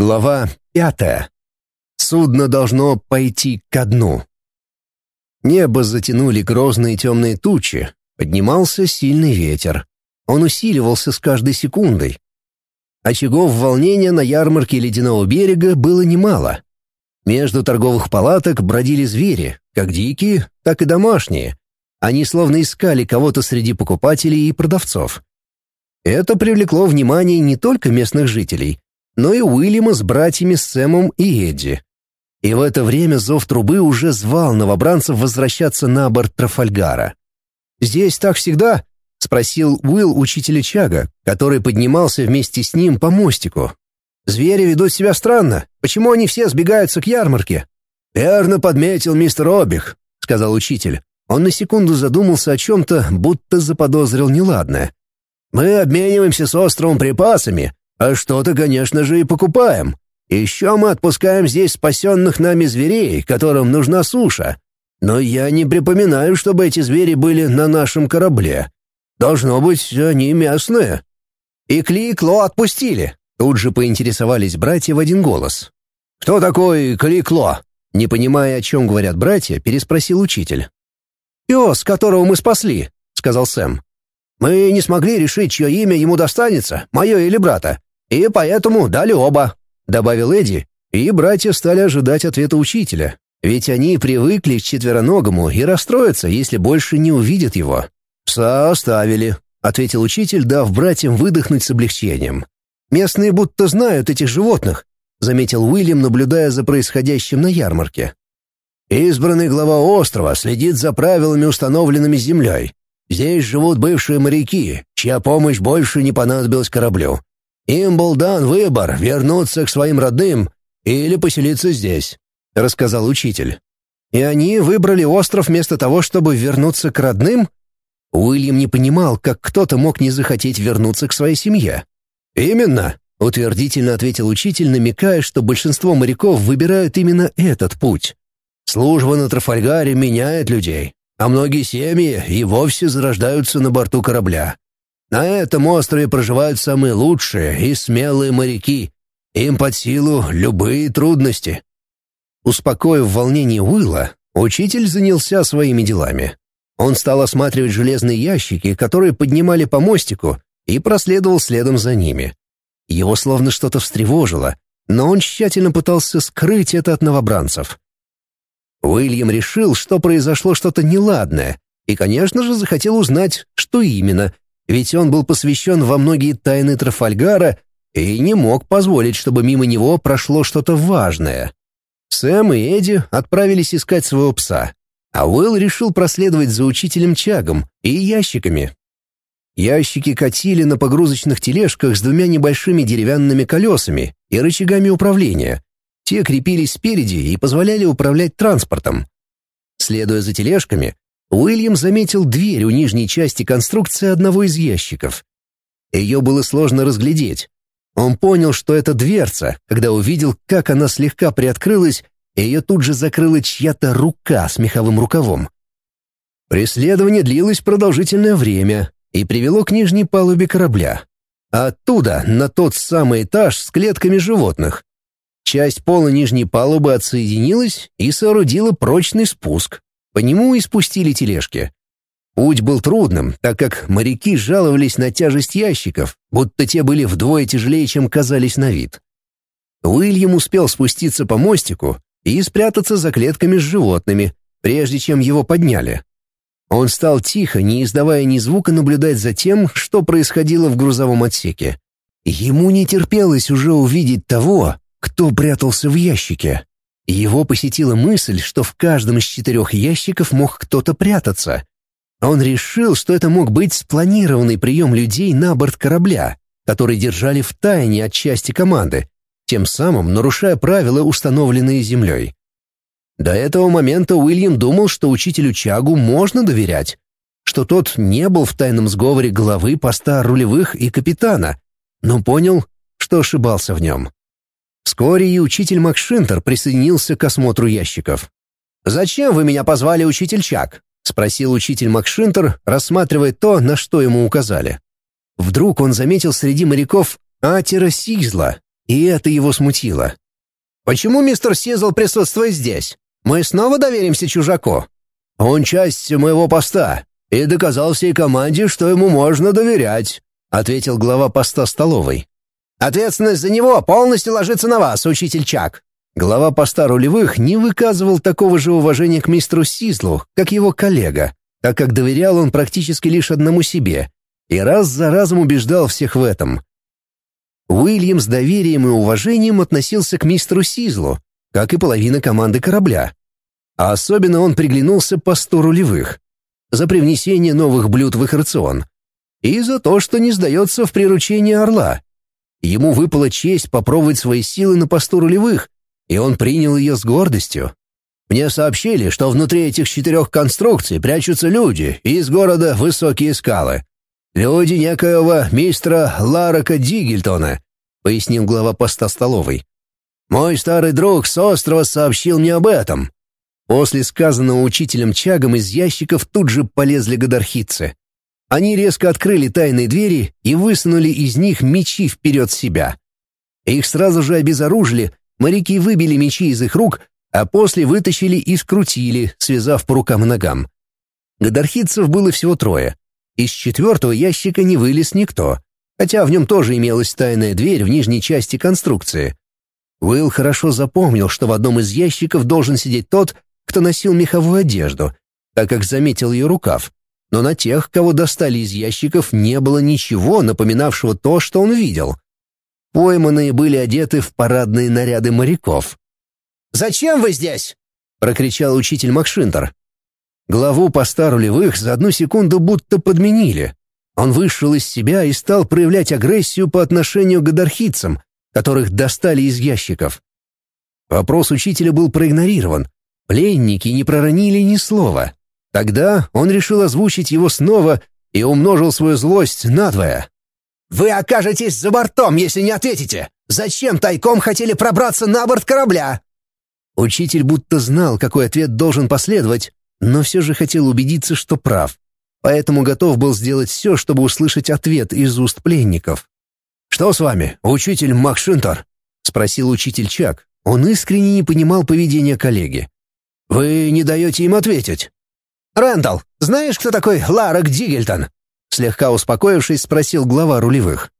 Глава пятая. Судно должно пойти ко дну. Небо затянули грозные темные тучи, поднимался сильный ветер. Он усиливался с каждой секундой. Очагов волнения на ярмарке Ледяного берега было немало. Между торговых палаток бродили звери, как дикие, так и домашние. Они словно искали кого-то среди покупателей и продавцов. Это привлекло внимание не только местных жителей, но и Уильяма с братьями Сэмом и Эдди. И в это время зов трубы уже звал новобранцев возвращаться на борт Трафальгара. «Здесь так всегда?» — спросил Уилл учителя Чага, который поднимался вместе с ним по мостику. «Звери ведут себя странно. Почему они все сбегаются к ярмарке?» «Верно подметил мистер Обих», — сказал учитель. Он на секунду задумался о чем-то, будто заподозрил неладное. «Мы обмениваемся с островом припасами, а что-то, конечно же, и покупаем. Еще мы отпускаем здесь спасенных нами зверей, которым нужна суша. Но я не припоминаю, чтобы эти звери были на нашем корабле. Должно быть, они местные». «И Кли и Кло отпустили», — тут же поинтересовались братья в один голос. «Кто такой Кли Кло?» Не понимая, о чем говорят братья, переспросил учитель. «Пес, которого мы спасли», — сказал Сэм. «Мы не смогли решить, чье имя ему достанется, мое или брата. И поэтому дали оба», — добавил Эдди, и братья стали ожидать ответа учителя, ведь они привыкли к четвероногому и расстроятся, если больше не увидят его. «Пса оставили», — ответил учитель, дав братьям выдохнуть с облегчением. «Местные будто знают этих животных», — заметил Уильям, наблюдая за происходящим на ярмарке. «Избранный глава острова следит за правилами, установленными землей. Здесь живут бывшие моряки, чья помощь больше не понадобилась кораблю. Им был дан выбор вернуться к своим родным или поселиться здесь», — рассказал учитель. «И они выбрали остров вместо того, чтобы вернуться к родным?» Уильям не понимал, как кто-то мог не захотеть вернуться к своей семье. «Именно», — утвердительно ответил учитель, намекая, что большинство моряков выбирают именно этот путь. «Служба на Трафальгаре меняет людей, а многие семьи и вовсе зарождаются на борту корабля. На этом острове проживают самые лучшие и смелые моряки. Им под силу любые трудности. Успокоив волнение Уилла, учитель занялся своими делами. Он стал осматривать железные ящики, которые поднимали по мостику, и проследовал следом за ними. Его словно что-то встревожило, но он тщательно пытался скрыть это от новобранцев. Уильям решил, что произошло что-то неладное, и, конечно же, захотел узнать, что именно, ведь он был посвящен во многие тайны Трафальгара и не мог позволить, чтобы мимо него прошло что-то важное. Сэм и Эдди отправились искать своего пса, а Уилл решил проследовать за учителем Чагом и ящиками. Ящики катили на погрузочных тележках с двумя небольшими деревянными колесами и рычагами управления. Те крепились спереди и позволяли управлять транспортом. Следуя за тележками, Уильям заметил дверь у нижней части конструкции одного из ящиков. Ее было сложно разглядеть. Он понял, что это дверца, когда увидел, как она слегка приоткрылась, и ее тут же закрыла чья-то рука с меховым рукавом. Преследование длилось продолжительное время и привело к нижней палубе корабля. Оттуда на тот самый этаж с клетками животных. Часть пола нижней палубы отсоединилась и соорудила прочный спуск, по нему и спустили тележки. Путь был трудным, так как моряки жаловались на тяжесть ящиков, будто те были вдвое тяжелее, чем казались на вид. Уильям успел спуститься по мостику и спрятаться за клетками с животными, прежде чем его подняли. Он стал тихо, не издавая ни звука, наблюдать за тем, что происходило в грузовом отсеке. Ему не терпелось уже увидеть того, кто прятался в ящике. Его посетила мысль, что в каждом из четырех ящиков мог кто-то прятаться. Он решил, что это мог быть спланированный прием людей на борт корабля, который держали в тайне от части команды, тем самым нарушая правила, установленные Землей. До этого момента Уильям думал, что учителю Чагу можно доверять, что тот не был в тайном сговоре главы поста рулевых и капитана, но понял, что ошибался в нем. Вскоре и учитель Макшинтер присоединился к осмотру ящиков. «Зачем вы меня позвали, учитель Чак?» — спросил учитель Макшинтер, рассматривая то, на что ему указали. Вдруг он заметил среди моряков Атера Сизла и это его смутило. «Почему мистер Сизл присутствует здесь? Мы снова доверимся чужаку?» «Он часть моего поста и доказал всей команде, что ему можно доверять», ответил глава поста столовой. «Ответственность за него полностью ложится на вас, учитель Чак». Глава поста рулевых не выказывал такого же уважения к мистеру Сизлу, как его коллега, так как доверял он практически лишь одному себе и раз за разом убеждал всех в этом. Уильям с доверием и уважением относился к мистеру Сизлу, как и половина команды корабля. А особенно он приглянулся по посту рулевых за привнесение новых блюд в их рацион и за то, что не сдается в приручении орла. Ему выпала честь попробовать свои силы на посту рулевых, и он принял ее с гордостью. Мне сообщили, что внутри этих четырех конструкций прячутся люди, из города высокие скалы. «Люди некоего мистера Ларака Дигельтона», — пояснил глава поста столовой. «Мой старый друг с острова сообщил мне об этом». После сказанного учителем Чагом из ящиков тут же полезли гадархитцы. Они резко открыли тайные двери и высунули из них мечи вперед себя. Их сразу же обезоружили, моряки выбили мечи из их рук, а после вытащили и скрутили, связав по рукам и ногам. Гадархитцев было всего трое. Из четвертого ящика не вылез никто, хотя в нем тоже имелась тайная дверь в нижней части конструкции. Уилл хорошо запомнил, что в одном из ящиков должен сидеть тот, кто носил меховую одежду, так как заметил ее рукав. Но на тех, кого достали из ящиков, не было ничего, напоминавшего то, что он видел. Пойманные были одеты в парадные наряды моряков. «Зачем вы здесь?» — прокричал учитель Макшинтер. Главу поста рулевых за одну секунду будто подменили. Он вышел из себя и стал проявлять агрессию по отношению к гадархитцам, которых достали из ящиков. Вопрос учителя был проигнорирован. Пленники не проронили ни слова. Тогда он решил озвучить его снова и умножил свою злость надвое. «Вы окажетесь за бортом, если не ответите! Зачем тайком хотели пробраться на борт корабля?» Учитель будто знал, какой ответ должен последовать, но все же хотел убедиться, что прав. Поэтому готов был сделать все, чтобы услышать ответ из уст пленников. «Что с вами, учитель Макшинтер?» — спросил учитель Чак. Он искренне не понимал поведения коллеги. «Вы не даете им ответить». «Рэндалл, знаешь, кто такой Ларок Дигельтон?» Слегка успокоившись, спросил глава рулевых.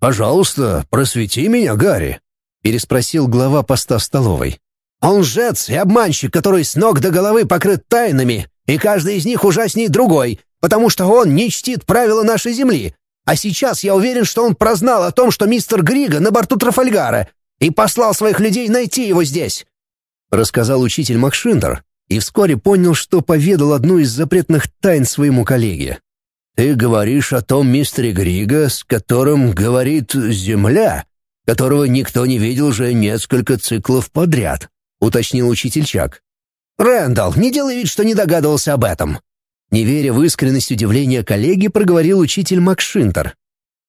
«Пожалуйста, просвети меня, Гарри», — переспросил глава поста столовой. Он лжец и обманщик, который с ног до головы покрыт тайнами, и каждый из них ужаснее другой, потому что он не чтит правила нашей земли. А сейчас я уверен, что он прознал о том, что мистер Грига на борту Трафальгара, и послал своих людей найти его здесь», — рассказал учитель Макшиндер, и вскоре понял, что поведал одну из запретных тайн своему коллеге. «Ты говоришь о том мистере Грига, с которым говорит Земля, которого никто не видел уже несколько циклов подряд», уточнил учитель Чак. «Рэндалл, не делай вид, что не догадывался об этом». Не веря в искренность удивления коллеги, проговорил учитель Макшинтер.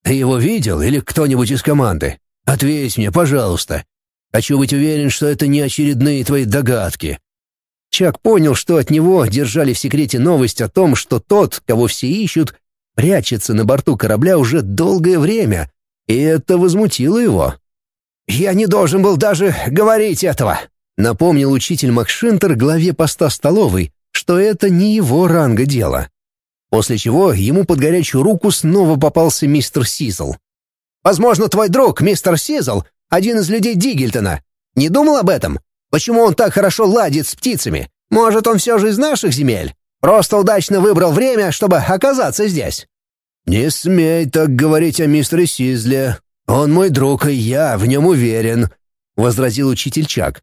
«Ты его видел или кто-нибудь из команды? Ответь мне, пожалуйста. Хочу быть уверен, что это не очередные твои догадки». Чак понял, что от него держали в секрете новость о том, что тот, кого все ищут, прячется на борту корабля уже долгое время, и это возмутило его. «Я не должен был даже говорить этого», Напомнил учитель Макшинтер главе поста столовой, что это не его ранга дело. После чего ему под горячую руку снова попался мистер Сизл. «Возможно, твой друг, мистер Сизл, один из людей Дигельтона. Не думал об этом? Почему он так хорошо ладит с птицами? Может, он все же из наших земель? Просто удачно выбрал время, чтобы оказаться здесь». «Не смей так говорить о мистере Сизле. Он мой друг, и я в нем уверен», — возразил учитель Чак.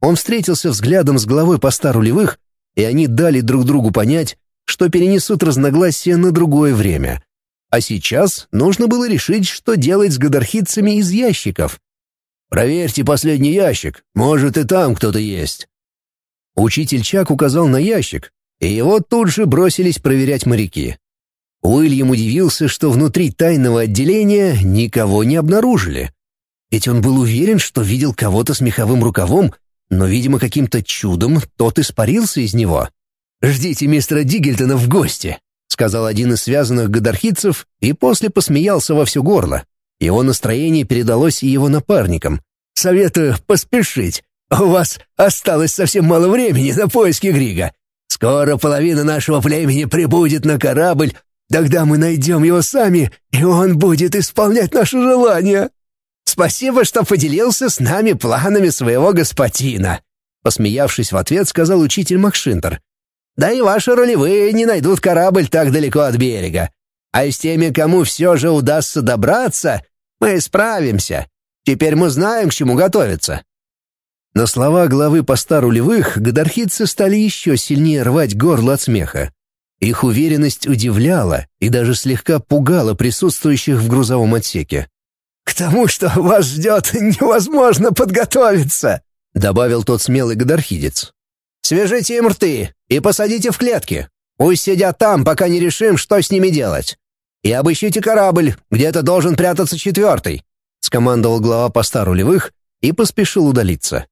Он встретился взглядом с главой поста рулевых, и они дали друг другу понять, что перенесут разногласия на другое время. А сейчас нужно было решить, что делать с гадархитцами из ящиков. «Проверьте последний ящик, может, и там кто-то есть». Учитель Чак указал на ящик, и его тут же бросились проверять моряки. Уильям удивился, что внутри тайного отделения никого не обнаружили. Ведь он был уверен, что видел кого-то с меховым рукавом но, видимо, каким-то чудом тот испарился из него. «Ждите мистера Дигельтона в гости», — сказал один из связанных гадархитцев и после посмеялся во все горло. Его настроение передалось и его напарникам. «Советую поспешить. У вас осталось совсем мало времени на поиски Грига. Скоро половина нашего племени прибудет на корабль, тогда мы найдем его сами, и он будет исполнять наши желания». «Спасибо, что поделился с нами планами своего господина», посмеявшись в ответ, сказал учитель Макшинтер. «Да и ваши ролевые не найдут корабль так далеко от берега. А с теми, кому все же удастся добраться, мы справимся. Теперь мы знаем, к чему готовиться». На слова главы поста рулевых гадархидцы стали еще сильнее рвать горло от смеха. Их уверенность удивляла и даже слегка пугала присутствующих в грузовом отсеке. «К тому, что вас ждет, невозможно подготовиться», — добавил тот смелый гадархидец. «Свяжите им рты и посадите в клетки. Пусть сидят там, пока не решим, что с ними делать. И обыщите корабль, где-то должен прятаться четвертый», — скомандовал глава поста рулевых и поспешил удалиться.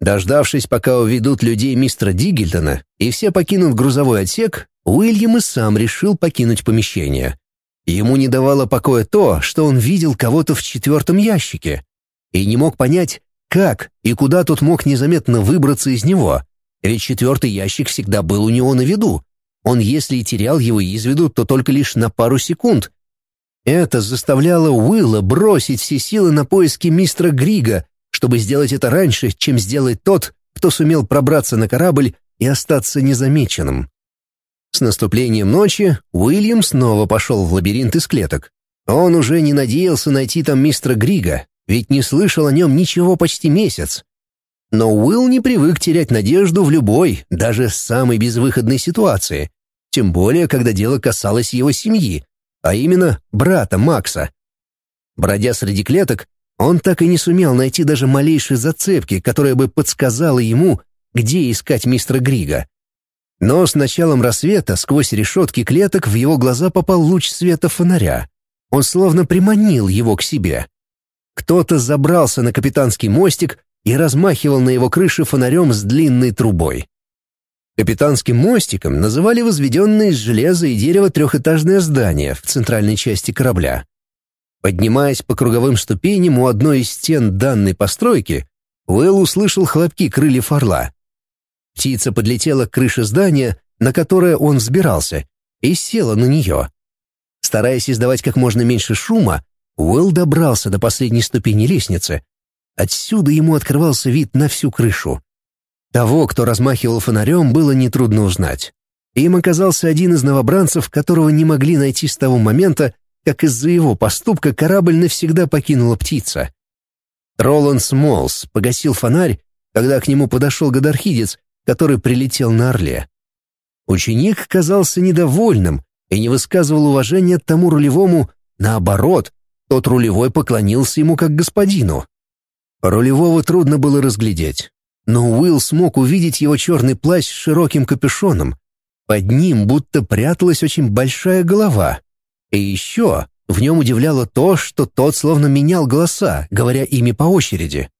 Дождавшись, пока уведут людей мистера Диггельтона и все покинут грузовой отсек, Уильям и сам решил покинуть помещение. Ему не давало покоя то, что он видел кого-то в четвертом ящике, и не мог понять, как и куда тот мог незаметно выбраться из него, ведь четвертый ящик всегда был у него на виду. Он, если и терял его из виду, то только лишь на пару секунд. Это заставляло Уилла бросить все силы на поиски мистера Грига, чтобы сделать это раньше, чем сделает тот, кто сумел пробраться на корабль и остаться незамеченным. С наступлением ночи Уильям снова пошел в лабиринт из клеток. Он уже не надеялся найти там мистера Грига, ведь не слышал о нем ничего почти месяц. Но Уилл не привык терять надежду в любой, даже самой безвыходной ситуации, тем более, когда дело касалось его семьи, а именно брата Макса. Бродя среди клеток, он так и не сумел найти даже малейшей зацепки, которая бы подсказала ему, где искать мистера Грига. Но с началом рассвета сквозь решетки клеток в его глаза попал луч света фонаря. Он словно приманил его к себе. Кто-то забрался на капитанский мостик и размахивал на его крыше фонарем с длинной трубой. Капитанским мостиком называли возведенное из железа и дерева трехэтажное здание в центральной части корабля. Поднимаясь по круговым ступеням у одной из стен данной постройки, Уэлл услышал хлопки крыльев орла. Птица подлетела к крыше здания, на которое он взбирался, и села на нее. Стараясь издавать как можно меньше шума, Уэлл добрался до последней ступени лестницы. Отсюда ему открывался вид на всю крышу. Того, кто размахивал фонарем, было нетрудно узнать. Им оказался один из новобранцев, которого не могли найти с того момента, как из-за его поступка корабль навсегда покинула птица. Роланд Смолс погасил фонарь, когда к нему подошел гадархидец, который прилетел на Орле. Ученик казался недовольным и не высказывал уважения тому рулевому, наоборот, тот рулевой поклонился ему как господину. Рулевого трудно было разглядеть, но Уилл смог увидеть его черный плащ с широким капюшоном. Под ним будто пряталась очень большая голова. И еще в нем удивляло то, что тот словно менял голоса, говоря ими по очереди.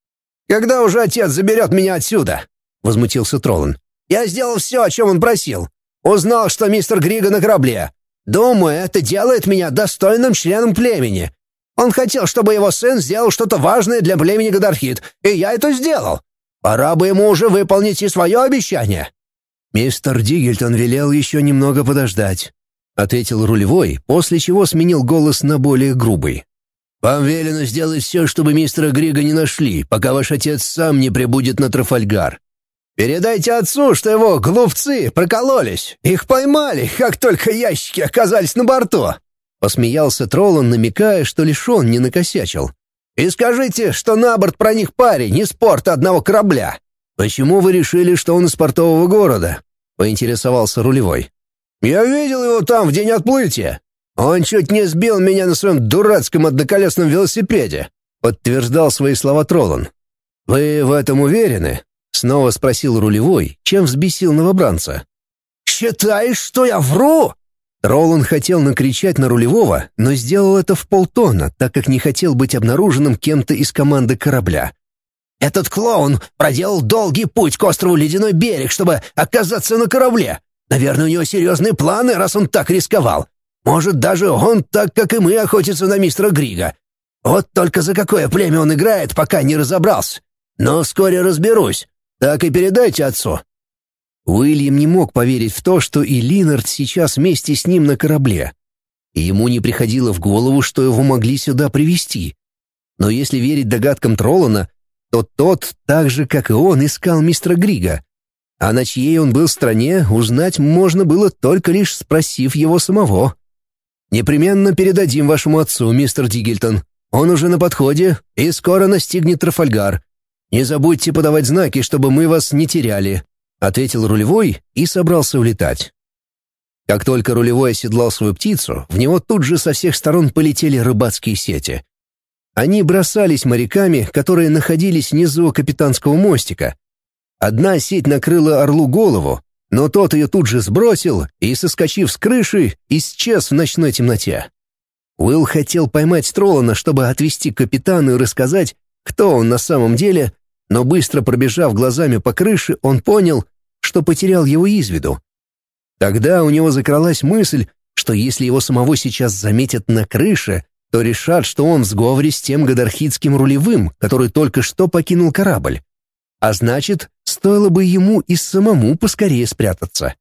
«Когда уже отец заберет меня отсюда?» — возмутился Троллан. «Я сделал все, о чем он просил. Узнал, что мистер Грига на корабле. Думаю, это делает меня достойным членом племени. Он хотел, чтобы его сын сделал что-то важное для племени Гадархит, и я это сделал. Пора бы ему уже выполнить и свое обещание». Мистер Дигельтон велел еще немного подождать. — ответил рулевой, после чего сменил голос на более грубый. «Вам велено сделать все, чтобы мистера Грига не нашли, пока ваш отец сам не прибудет на Трафальгар. Передайте отцу, что его глупцы прокололись. Их поймали, как только ящики оказались на борту». Посмеялся Троллан, намекая, что лишь он не накосячил. «И скажите, что на борт про них парень из порта одного корабля». «Почему вы решили, что он из портового города?» — поинтересовался рулевой. Я видел его там в день отплытия. Он чуть не сбил меня на своем дурацком одноколесном велосипеде», — подтверждал свои слова Троллан. «Вы в этом уверены?» — снова спросил рулевой, чем взбесил новобранца. «Считаешь, что я вру?» Ролан хотел накричать на рулевого, но сделал это в полтона, так как не хотел быть обнаруженным кем-то из команды корабля. «Этот клоун проделал долгий путь к острову Ледяной берег, чтобы оказаться на корабле. Наверное, у него серьезные планы, раз он так рисковал. Может, даже он, так как и мы, охотится на мистера Грига. Вот только за какое племя он играет, пока не разобрался. Но вскоре разберусь. Так и передайте отцу». Уильям не мог поверить в то, что и Линард сейчас вместе с ним на корабле. И ему не приходило в голову, что его могли сюда привести. Но если верить догадкам Троллана, то тот, так же, как и он, искал мистера Грига. А на чьей он был стране, узнать можно было только лишь спросив его самого. «Непременно передадим вашему отцу, мистер Дигельтон. Он уже на подходе и скоро настигнет Трафальгар. Не забудьте подавать знаки, чтобы мы вас не теряли», — ответил рулевой и собрался улетать. Как только рулевой оседлал свою птицу, в него тут же со всех сторон полетели рыбацкие сети. Они бросались моряками, которые находились внизу капитанского мостика. Одна сеть накрыла орлу голову, но тот ее тут же сбросил и, соскочив с крыши, исчез в ночной темноте. Уилл хотел поймать Стролана, чтобы отвести к капитану и рассказать, кто он на самом деле, но быстро пробежав глазами по крыше, он понял, что потерял его из виду. Тогда у него закралась мысль, что если его самого сейчас заметят на крыше, то решат, что он в сговоре с тем гадархидским рулевым, который только что покинул корабль. А значит, стоило бы ему и самому поскорее спрятаться.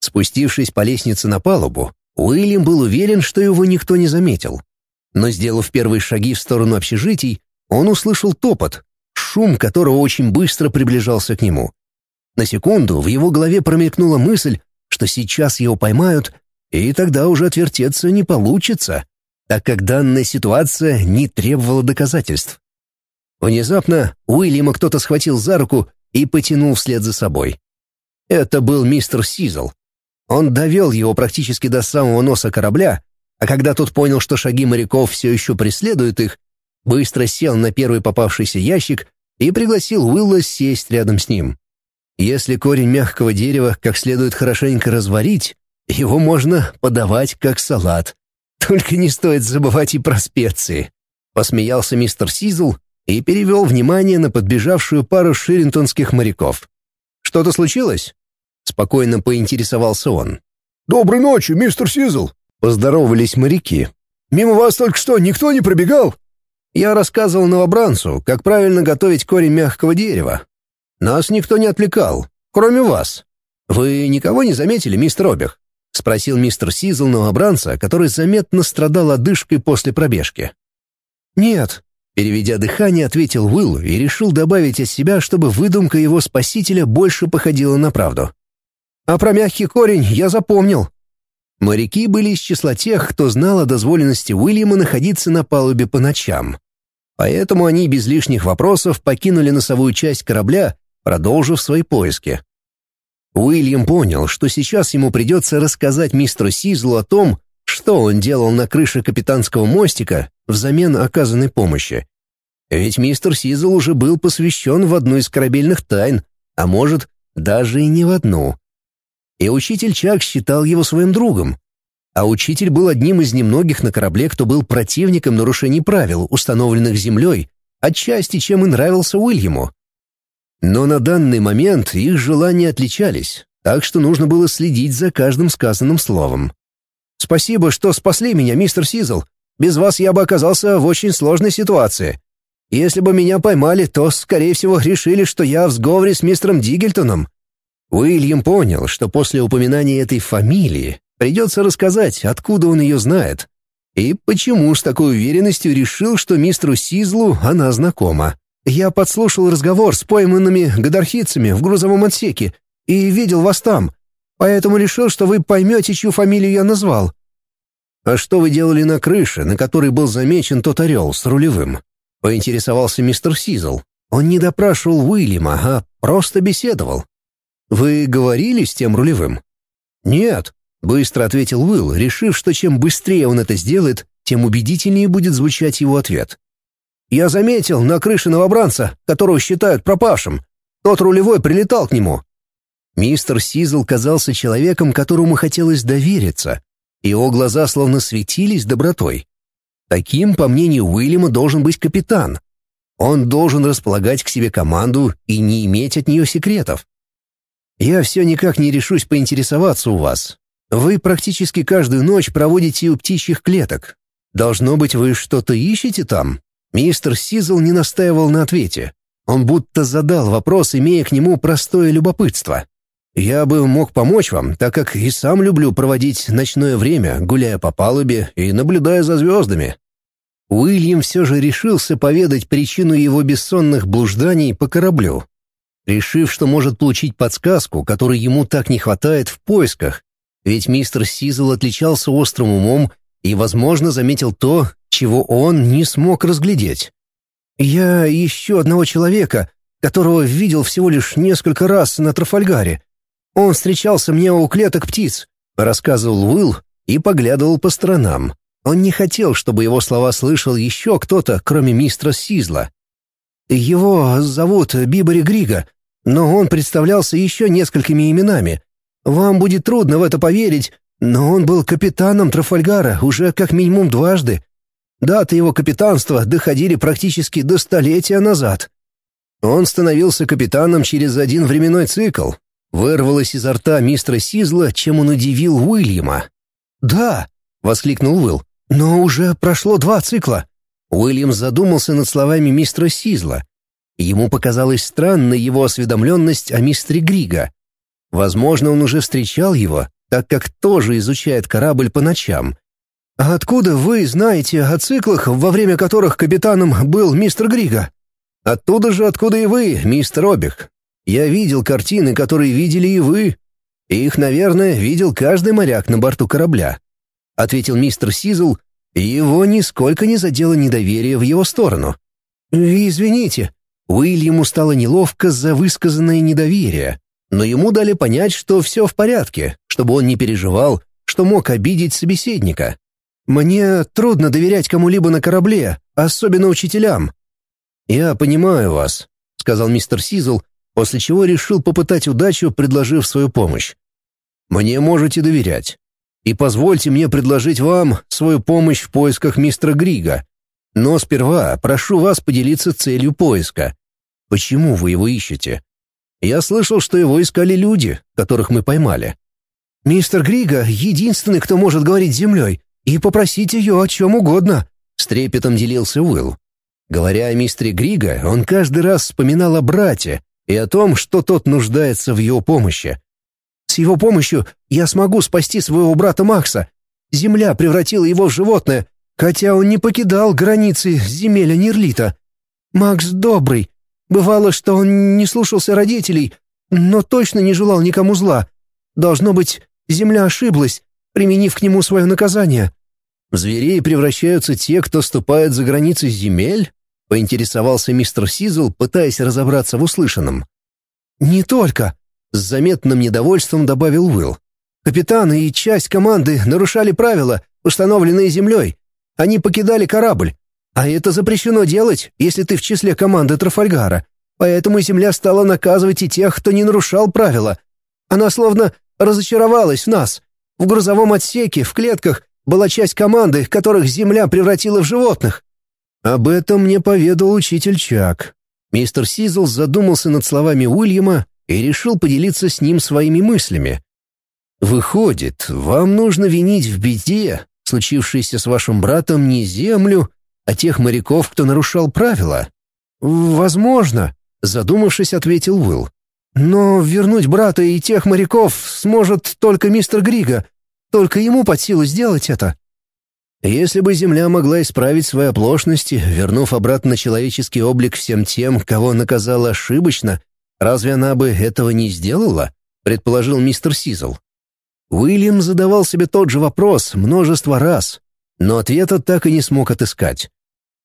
Спустившись по лестнице на палубу, Уильям был уверен, что его никто не заметил. Но, сделав первые шаги в сторону общежитий, он услышал топот, шум которого очень быстро приближался к нему. На секунду в его голове промелькнула мысль, что сейчас его поймают, и тогда уже отвертеться не получится так как данная ситуация не требовала доказательств. Внезапно Уильяма кто-то схватил за руку и потянул вслед за собой. Это был мистер Сизл. Он довел его практически до самого носа корабля, а когда тот понял, что шаги моряков все еще преследуют их, быстро сел на первый попавшийся ящик и пригласил Уилла сесть рядом с ним. Если корень мягкого дерева как следует хорошенько разварить, его можно подавать как салат. Только не стоит забывать и про специи. Посмеялся мистер Сизл и перевел внимание на подбежавшую пару ширинтонских моряков. «Что-то случилось?» Спокойно поинтересовался он. «Доброй ночи, мистер Сизл!» Поздоровались моряки. «Мимо вас только что никто не пробегал?» Я рассказывал новобранцу, как правильно готовить корень мягкого дерева. Нас никто не отвлекал, кроме вас. Вы никого не заметили, мистер Обех? — спросил мистер Сизл новобранца, который заметно страдал одышкой после пробежки. «Нет», — переведя дыхание, ответил Уилл и решил добавить от себя, чтобы выдумка его спасителя больше походила на правду. «А про мягкий корень я запомнил». Моряки были из числа тех, кто знал о дозволенности Уильяма находиться на палубе по ночам. Поэтому они без лишних вопросов покинули носовую часть корабля, продолжив свои поиски. Уильям понял, что сейчас ему придется рассказать мистеру Сизлу о том, что он делал на крыше капитанского мостика взамен оказанной помощи. Ведь мистер Сизл уже был посвящен в одну из корабельных тайн, а может, даже и не в одну. И учитель Чак считал его своим другом. А учитель был одним из немногих на корабле, кто был противником нарушений правил, установленных землей, отчасти чем и нравился Уильяму. Но на данный момент их желания отличались, так что нужно было следить за каждым сказанным словом. «Спасибо, что спасли меня, мистер Сизл. Без вас я бы оказался в очень сложной ситуации. Если бы меня поймали, то, скорее всего, решили, что я в сговоре с мистером Дигельтоном». Уильям понял, что после упоминания этой фамилии придется рассказать, откуда он ее знает, и почему с такой уверенностью решил, что мистеру Сизлу она знакома. Я подслушал разговор с пойманными гадархицами в грузовом отсеке и видел вас там, поэтому решил, что вы поймете, чью фамилию я назвал». «А что вы делали на крыше, на которой был замечен тот орел с рулевым?» — поинтересовался мистер Сизл. Он не допрашивал Уильяма, а просто беседовал. «Вы говорили с тем рулевым?» «Нет», — быстро ответил Уилл, решив, что чем быстрее он это сделает, тем убедительнее будет звучать его ответ. Я заметил на крыше новобранца, которого считают пропавшим. Тот рулевой прилетал к нему. Мистер Сизл казался человеком, которому хотелось довериться. Его глаза словно светились добротой. Таким, по мнению Уильяма, должен быть капитан. Он должен располагать к себе команду и не иметь от нее секретов. Я все никак не решусь поинтересоваться у вас. Вы практически каждую ночь проводите у птичьих клеток. Должно быть, вы что-то ищете там?» Мистер Сизл не настаивал на ответе. Он будто задал вопрос, имея к нему простое любопытство. «Я бы мог помочь вам, так как и сам люблю проводить ночное время, гуляя по палубе и наблюдая за звездами». Уильям все же решился поведать причину его бессонных блужданий по кораблю, решив, что может получить подсказку, которой ему так не хватает в поисках, ведь мистер Сизл отличался острым умом и, возможно, заметил то, чего он не смог разглядеть. «Я ищу одного человека, которого видел всего лишь несколько раз на Трафальгаре. Он встречался мне у клеток птиц», — рассказывал Уилл и поглядывал по сторонам. Он не хотел, чтобы его слова слышал еще кто-то, кроме мистера Сизла. «Его зовут Бибори Грига, но он представлялся еще несколькими именами. Вам будет трудно в это поверить, но он был капитаном Трафальгара уже как минимум дважды. Даты его капитанства доходили практически до столетия назад. Он становился капитаном через один временной цикл. Вырвалось изо рта мистера Сизла, чем он удивил Уильяма. «Да!» — воскликнул Уилл. «Но уже прошло два цикла». Уильям задумался над словами мистера Сизла. Ему показалась странной его осведомленность о мистере Грига. Возможно, он уже встречал его, так как тоже изучает корабль по ночам. «А откуда вы знаете о циклах, во время которых капитаном был мистер Грига?» «Оттуда же, откуда и вы, мистер Обих. Я видел картины, которые видели и вы. Их, наверное, видел каждый моряк на борту корабля», — ответил мистер Сизл, и его нисколько не задело недоверие в его сторону. «Извините», Уильяму стало неловко за высказанное недоверие, но ему дали понять, что все в порядке, чтобы он не переживал, что мог обидеть собеседника. «Мне трудно доверять кому-либо на корабле, особенно учителям». «Я понимаю вас», — сказал мистер Сизл, после чего решил попытать удачу, предложив свою помощь. «Мне можете доверять. И позвольте мне предложить вам свою помощь в поисках мистера Грига. Но сперва прошу вас поделиться целью поиска. Почему вы его ищете? Я слышал, что его искали люди, которых мы поймали. Мистер Грига — единственный, кто может говорить с землей, и попросить ее о чем угодно», — с трепетом делился Уилл. Говоря о мистере Грига, он каждый раз вспоминал о брате и о том, что тот нуждается в его помощи. «С его помощью я смогу спасти своего брата Макса. Земля превратила его в животное, хотя он не покидал границы земеля Нерлита. Макс добрый, Бывало, что он не слушался родителей, но точно не желал никому зла. Должно быть, земля ошиблась, применив к нему свое наказание. В зверей превращаются те, кто ступает за границы земель? Поинтересовался мистер Сизл, пытаясь разобраться в услышанном. «Не только», — с заметным недовольством добавил Уилл. «Капитаны и часть команды нарушали правила, установленные землей. Они покидали корабль. А это запрещено делать, если ты в числе команды Трафальгара. Поэтому Земля стала наказывать и тех, кто не нарушал правила. Она словно разочаровалась в нас. В грузовом отсеке, в клетках, была часть команды, которых Земля превратила в животных. Об этом мне поведал учитель Чак. Мистер Сизл задумался над словами Уильяма и решил поделиться с ним своими мыслями. «Выходит, вам нужно винить в беде, случившейся с вашим братом, не Землю, а тех моряков, кто нарушал правила? Возможно, задумавшись, ответил Уилл. Но вернуть брата и тех моряков сможет только мистер Грига. Только ему под силу сделать это. Если бы Земля могла исправить свои оплошности, вернув обратно человеческий облик всем тем, кого наказала ошибочно, разве она бы этого не сделала? предположил мистер Сизл. Уильям задавал себе тот же вопрос множество раз, но ответа так и не смог отыскать.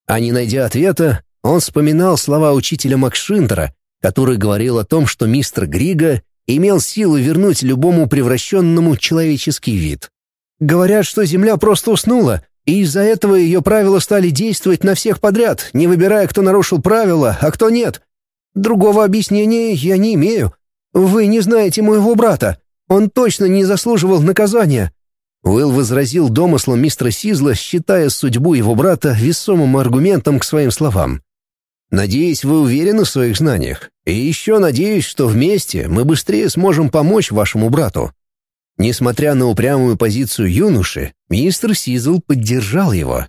А не найдя ответа, он вспоминал слова учителя Макшинтера, который говорил о том, что мистер Грига имел силу вернуть любому превращенному человеческий вид. Говорят, что Земля просто уснула, и из-за этого ее правила стали действовать на всех подряд, не выбирая, кто нарушил правила, а кто нет. Другого объяснения я не имею. Вы не знаете моего брата. Он точно не заслуживал наказания. Уилл возразил домыслом мистера Сизла, считая судьбу его брата весомым аргументом к своим словам. «Надеюсь, вы уверены в своих знаниях, и еще надеюсь, что вместе мы быстрее сможем помочь вашему брату». Несмотря на упрямую позицию юноши, мистер Сизл поддержал его.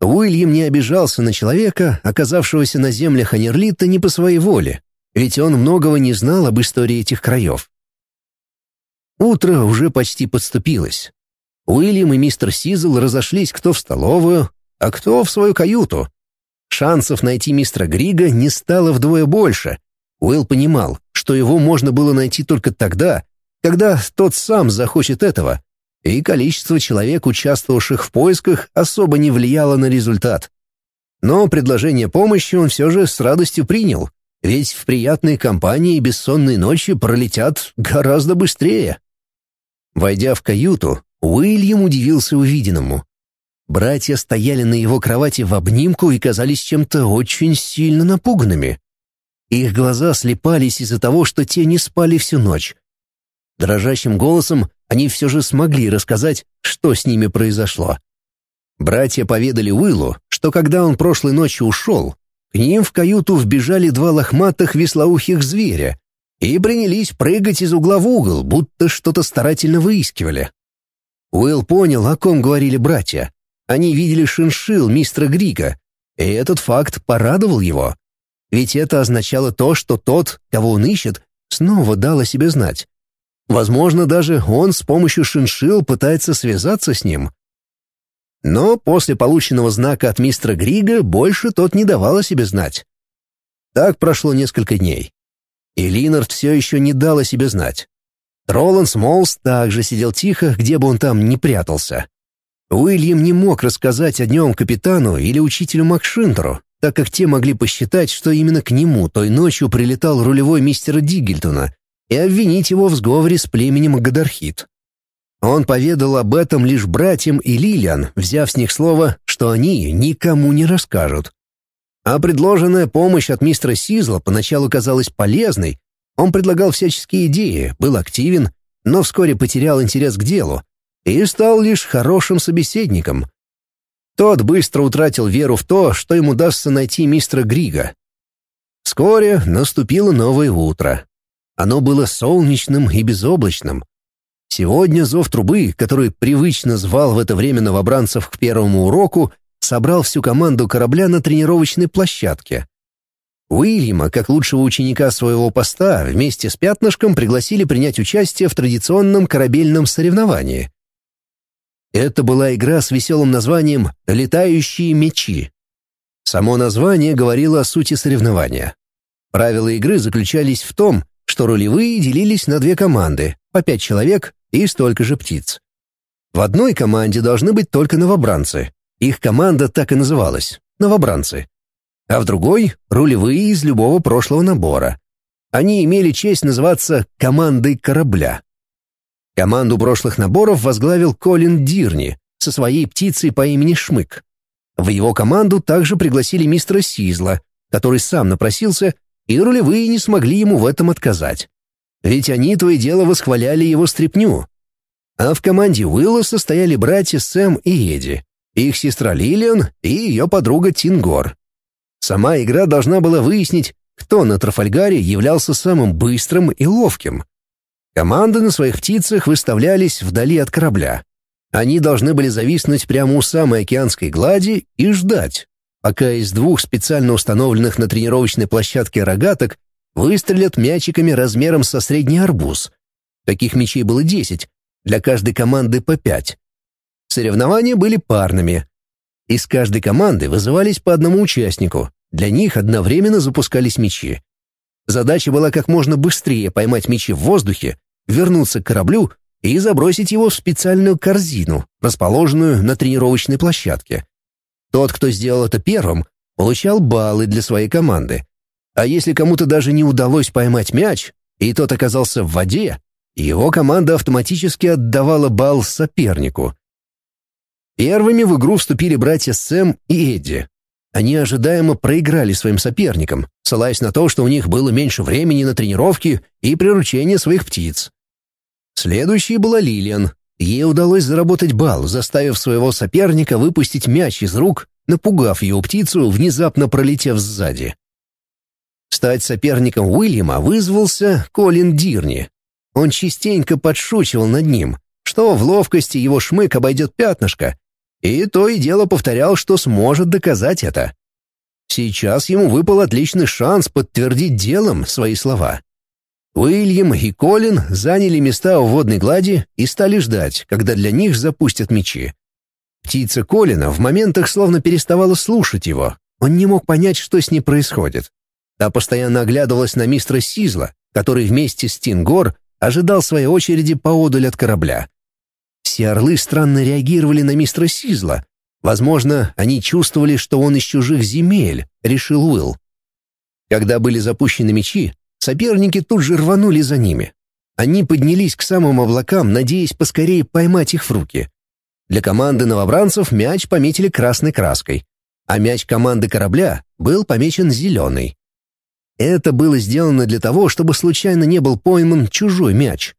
Уильям не обижался на человека, оказавшегося на землях Анерлита не по своей воле, ведь он многого не знал об истории этих краев. Утро уже почти подступилось. Уильям и мистер Сизл разошлись кто в столовую, а кто в свою каюту. Шансов найти мистера Грига не стало вдвое больше. Уилл понимал, что его можно было найти только тогда, когда тот сам захочет этого, и количество человек, участвовавших в поисках, особо не влияло на результат. Но предложение помощи он все же с радостью принял, ведь в приятной компании бессонные ночи пролетят гораздо быстрее. Войдя в каюту, Уильям удивился увиденному. Братья стояли на его кровати в обнимку и казались чем-то очень сильно напуганными. Их глаза слепались из-за того, что те не спали всю ночь. Дрожащим голосом они все же смогли рассказать, что с ними произошло. Братья поведали Уиллу, что когда он прошлой ночью ушел, к ним в каюту вбежали два лохматых веслоухих зверя и принялись прыгать из угла в угол, будто что-то старательно выискивали. Уилл понял, о ком говорили братья. Они видели шиншил мистера Грига, и этот факт порадовал его. Ведь это означало то, что тот, кого он ищет, снова дал о себе знать. Возможно, даже он с помощью шиншил пытается связаться с ним. Но после полученного знака от мистера Грига больше тот не давал о себе знать. Так прошло несколько дней. И Линард все еще не дал о себе знать. Роланд Смолс также сидел тихо, где бы он там ни прятался. Уильям не мог рассказать о нем капитану или учителю Макшинтеру, так как те могли посчитать, что именно к нему той ночью прилетал рулевой мистера Диггельтона, и обвинить его в сговоре с племенем Гадархит. Он поведал об этом лишь братьям и Лилиан, взяв с них слово, что они никому не расскажут. А предложенная помощь от мистера Сизла поначалу казалась полезной, он предлагал всяческие идеи, был активен, но вскоре потерял интерес к делу и стал лишь хорошим собеседником. Тот быстро утратил веру в то, что ему удастся найти мистера Грига. Вскоре наступило новое утро. Оно было солнечным и безоблачным. Сегодня зов трубы, который привычно звал в это время новобранцев к первому уроку, собрал всю команду корабля на тренировочной площадке. Уильяма, как лучшего ученика своего поста, вместе с Пятнышком пригласили принять участие в традиционном корабельном соревновании. Это была игра с веселым названием «Летающие мечи». Само название говорило о сути соревнования. Правила игры заключались в том, что рулевые делились на две команды, по пять человек и столько же птиц. В одной команде должны быть только новобранцы. Их команда так и называлась — новобранцы. А в другой — рулевые из любого прошлого набора. Они имели честь называться «командой корабля». Команду прошлых наборов возглавил Колин Дирни со своей птицей по имени Шмык. В его команду также пригласили мистера Сизла, который сам напросился и рулевые не смогли ему в этом отказать. Ведь они то и дело восхваляли его стряпню. А в команде Уилла состояли братья Сэм и Эдди, их сестра Лилиан и ее подруга Тингор. Сама игра должна была выяснить, кто на Трафальгаре являлся самым быстрым и ловким. Команды на своих птицах выставлялись вдали от корабля. Они должны были зависнуть прямо у самой океанской глади и ждать, пока из двух специально установленных на тренировочной площадке рогаток выстрелят мячиками размером со средний арбуз. Таких мячей было 10, для каждой команды по 5. Соревнования были парными. Из каждой команды вызывались по одному участнику, для них одновременно запускались мячи. Задача была как можно быстрее поймать мячи в воздухе, вернуться к кораблю и забросить его в специальную корзину, расположенную на тренировочной площадке. Тот, кто сделал это первым, получал баллы для своей команды. А если кому-то даже не удалось поймать мяч, и тот оказался в воде, его команда автоматически отдавала балл сопернику. Первыми в игру вступили братья Сэм и Эдди. Они ожидаемо проиграли своим соперникам, ссылаясь на то, что у них было меньше времени на тренировки и приручение своих птиц. Следующей была Лилиан, Ей удалось заработать балл, заставив своего соперника выпустить мяч из рук, напугав его птицу, внезапно пролетев сзади. Стать соперником Уильяма вызвался Колин Дирни. Он частенько подшучивал над ним, что в ловкости его шмык обойдет пятнышко, и то и дело повторял, что сможет доказать это. Сейчас ему выпал отличный шанс подтвердить делом свои слова. Уильям и Колин заняли места у водной глади и стали ждать, когда для них запустят мечи. Птица Колина в моментах словно переставала слушать его. Он не мог понять, что с ней происходит. Та постоянно оглядывалась на мистера Сизла, который вместе с Тингор ожидал своей очереди поодаль от корабля. Все орлы странно реагировали на мистера Сизла. Возможно, они чувствовали, что он из чужих земель, решил Уилл. Когда были запущены мечи, соперники тут же рванули за ними. Они поднялись к самым облакам, надеясь поскорее поймать их в руки. Для команды новобранцев мяч пометили красной краской, а мяч команды корабля был помечен зеленой. Это было сделано для того, чтобы случайно не был пойман чужой мяч.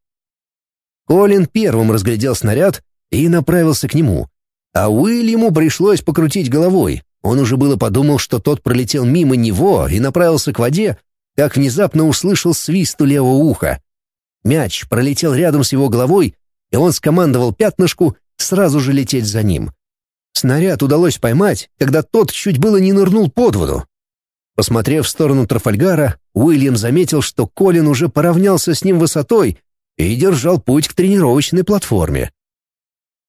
Колин первым разглядел снаряд и направился к нему, а Уильяму пришлось покрутить головой. Он уже было подумал, что тот пролетел мимо него и направился к воде, как внезапно услышал свист у левого уха. Мяч пролетел рядом с его головой, и он скомандовал пятнышку сразу же лететь за ним. Снаряд удалось поймать, когда тот чуть было не нырнул под воду. Посмотрев в сторону Трафальгара, Уильям заметил, что Колин уже поравнялся с ним высотой и держал путь к тренировочной платформе.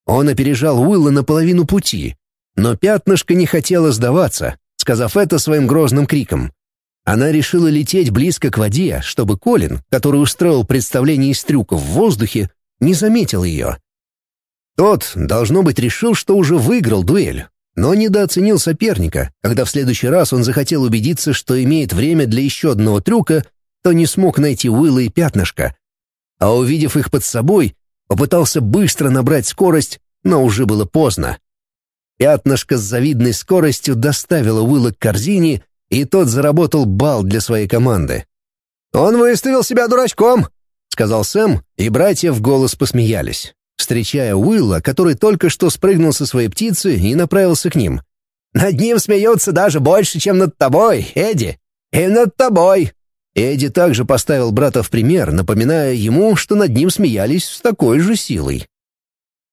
Он опережал Уилла на половину пути, но пятнышко не хотело сдаваться, сказав это своим грозным криком. Она решила лететь близко к воде, чтобы Колин, который устроил представление из трюков в воздухе, не заметил ее. Тот, должно быть, решил, что уже выиграл дуэль, но недооценил соперника, когда в следующий раз он захотел убедиться, что имеет время для еще одного трюка, то не смог найти Уилла и пятнышко. А увидев их под собой, попытался быстро набрать скорость, но уже было поздно. Пятнышко с завидной скоростью доставило Уилла к корзине, и тот заработал балл для своей команды. «Он выставил себя дурачком», — сказал Сэм, и братья в голос посмеялись встречая Уилла, который только что спрыгнул со своей птицы и направился к ним. «Над ним смеются даже больше, чем над тобой, Эдди! И над тобой!» Эдди также поставил брата в пример, напоминая ему, что над ним смеялись с такой же силой.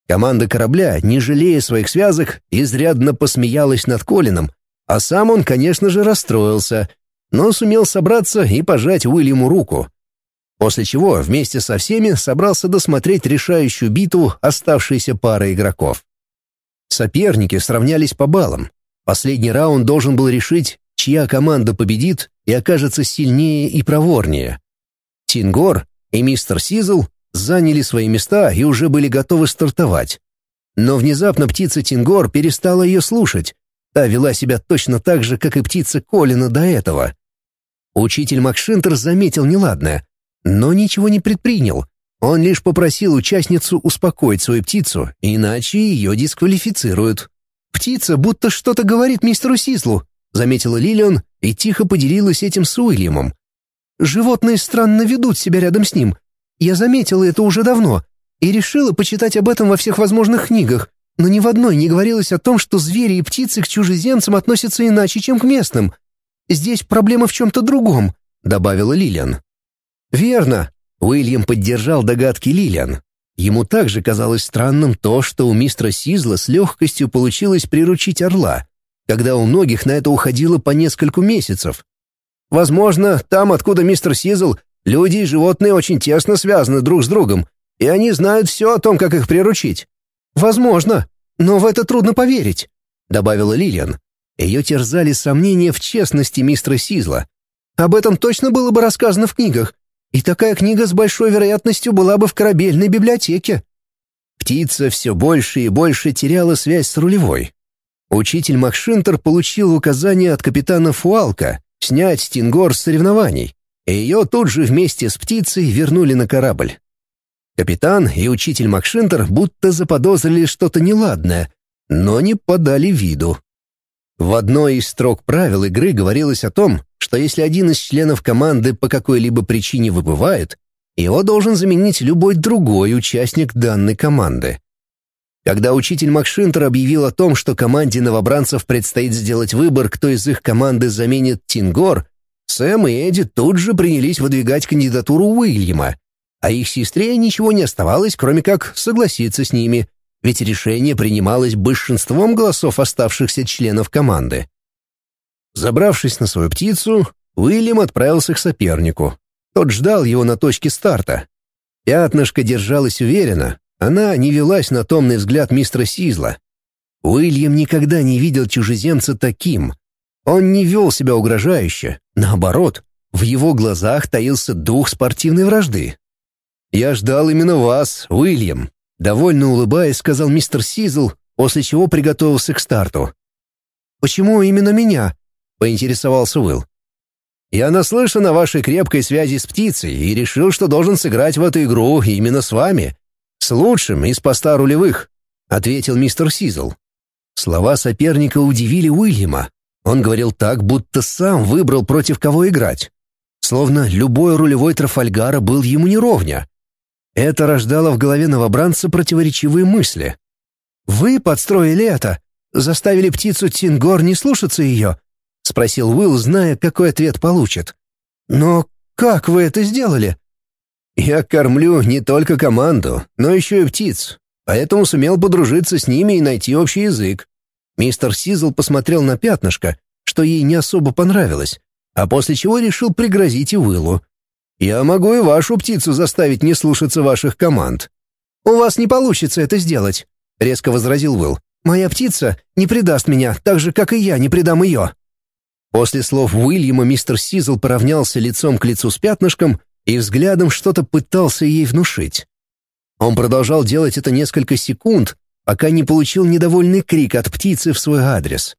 Команда корабля, не жалея своих связок, изрядно посмеялась над Колином, а сам он, конечно же, расстроился, но сумел собраться и пожать Уильяму руку. После чего вместе со всеми собрался досмотреть решающую битву оставшейся пары игроков. Соперники сравнялись по баллам. Последний раунд должен был решить, чья команда победит и окажется сильнее и проворнее. Тингор и мистер Сизл заняли свои места и уже были готовы стартовать. Но внезапно птица Тингор перестала ее слушать. Та вела себя точно так же, как и птица Колина до этого. Учитель Макшинтер заметил неладное но ничего не предпринял. Он лишь попросил участницу успокоить свою птицу, иначе ее дисквалифицируют. «Птица будто что-то говорит мистеру Сислу», — заметила Лилиан и тихо поделилась этим с Уильямом. «Животные странно ведут себя рядом с ним. Я заметила это уже давно и решила почитать об этом во всех возможных книгах, но ни в одной не говорилось о том, что звери и птицы к чужеземцам относятся иначе, чем к местным. Здесь проблема в чем-то другом», — добавила Лилиан. «Верно!» — Уильям поддержал догадки Лилиан. Ему также казалось странным то, что у мистера Сизла с легкостью получилось приручить орла, когда у многих на это уходило по нескольку месяцев. Возможно, там, откуда мистер Сизл, люди и животные очень тесно связаны друг с другом, и они знают все о том, как их приручить. Возможно, но в это трудно поверить, добавила Лилиан. Ее терзали сомнения в честности мистера Сизла. Об этом точно было бы рассказано в книгах, и такая книга с большой вероятностью была бы в корабельной библиотеке. Птица все больше и больше теряла связь с рулевой. Учитель Макшинтер получил указание от капитана Фуалка снять Стингор с соревнований, и ее тут же вместе с птицей вернули на корабль. Капитан и учитель Макшинтер будто заподозрили что-то неладное, но не подали виду. В одной из строк правил игры говорилось о том, что если один из членов команды по какой-либо причине выбывает, его должен заменить любой другой участник данной команды. Когда учитель Макшинтер объявил о том, что команде новобранцев предстоит сделать выбор, кто из их команды заменит Тингор, Сэм и Эдди тут же принялись выдвигать кандидатуру Уильяма, а их сестре ничего не оставалось, кроме как согласиться с ними, ведь решение принималось большинством голосов оставшихся членов команды. Забравшись на свою птицу, Уильям отправился к сопернику. Тот ждал его на точке старта. Пятнышко держалась уверенно, она не велась на томный взгляд мистера Сизла. Уильям никогда не видел чужеземца таким. Он не вел себя угрожающе, наоборот, в его глазах таился дух спортивной вражды. «Я ждал именно вас, Уильям», — довольно улыбаясь, сказал мистер Сизл, после чего приготовился к старту. «Почему именно меня?» — поинтересовался Уилл. «Я наслышан о вашей крепкой связи с птицей и решил, что должен сыграть в эту игру именно с вами. С лучшим из поста рулевых», — ответил мистер Сизл. Слова соперника удивили Уильяма. Он говорил так, будто сам выбрал против кого играть. Словно любой рулевой Трафальгара был ему неровня. Это рождало в голове новобранца противоречивые мысли. «Вы подстроили это? Заставили птицу Тингор не слушаться ее?» — спросил Уилл, зная, какой ответ получит. «Но как вы это сделали?» «Я кормлю не только команду, но еще и птиц, поэтому сумел подружиться с ними и найти общий язык». Мистер Сизл посмотрел на пятнышко, что ей не особо понравилось, а после чего решил пригрозить и Уиллу. Я могу и вашу птицу заставить не слушаться ваших команд». «У вас не получится это сделать», — резко возразил Уилл. «Моя птица не предаст меня, так же, как и я не предам ее». После слов Уильяма мистер Сизл поравнялся лицом к лицу с пятнышком и взглядом что-то пытался ей внушить. Он продолжал делать это несколько секунд, пока не получил недовольный крик от птицы в свой адрес.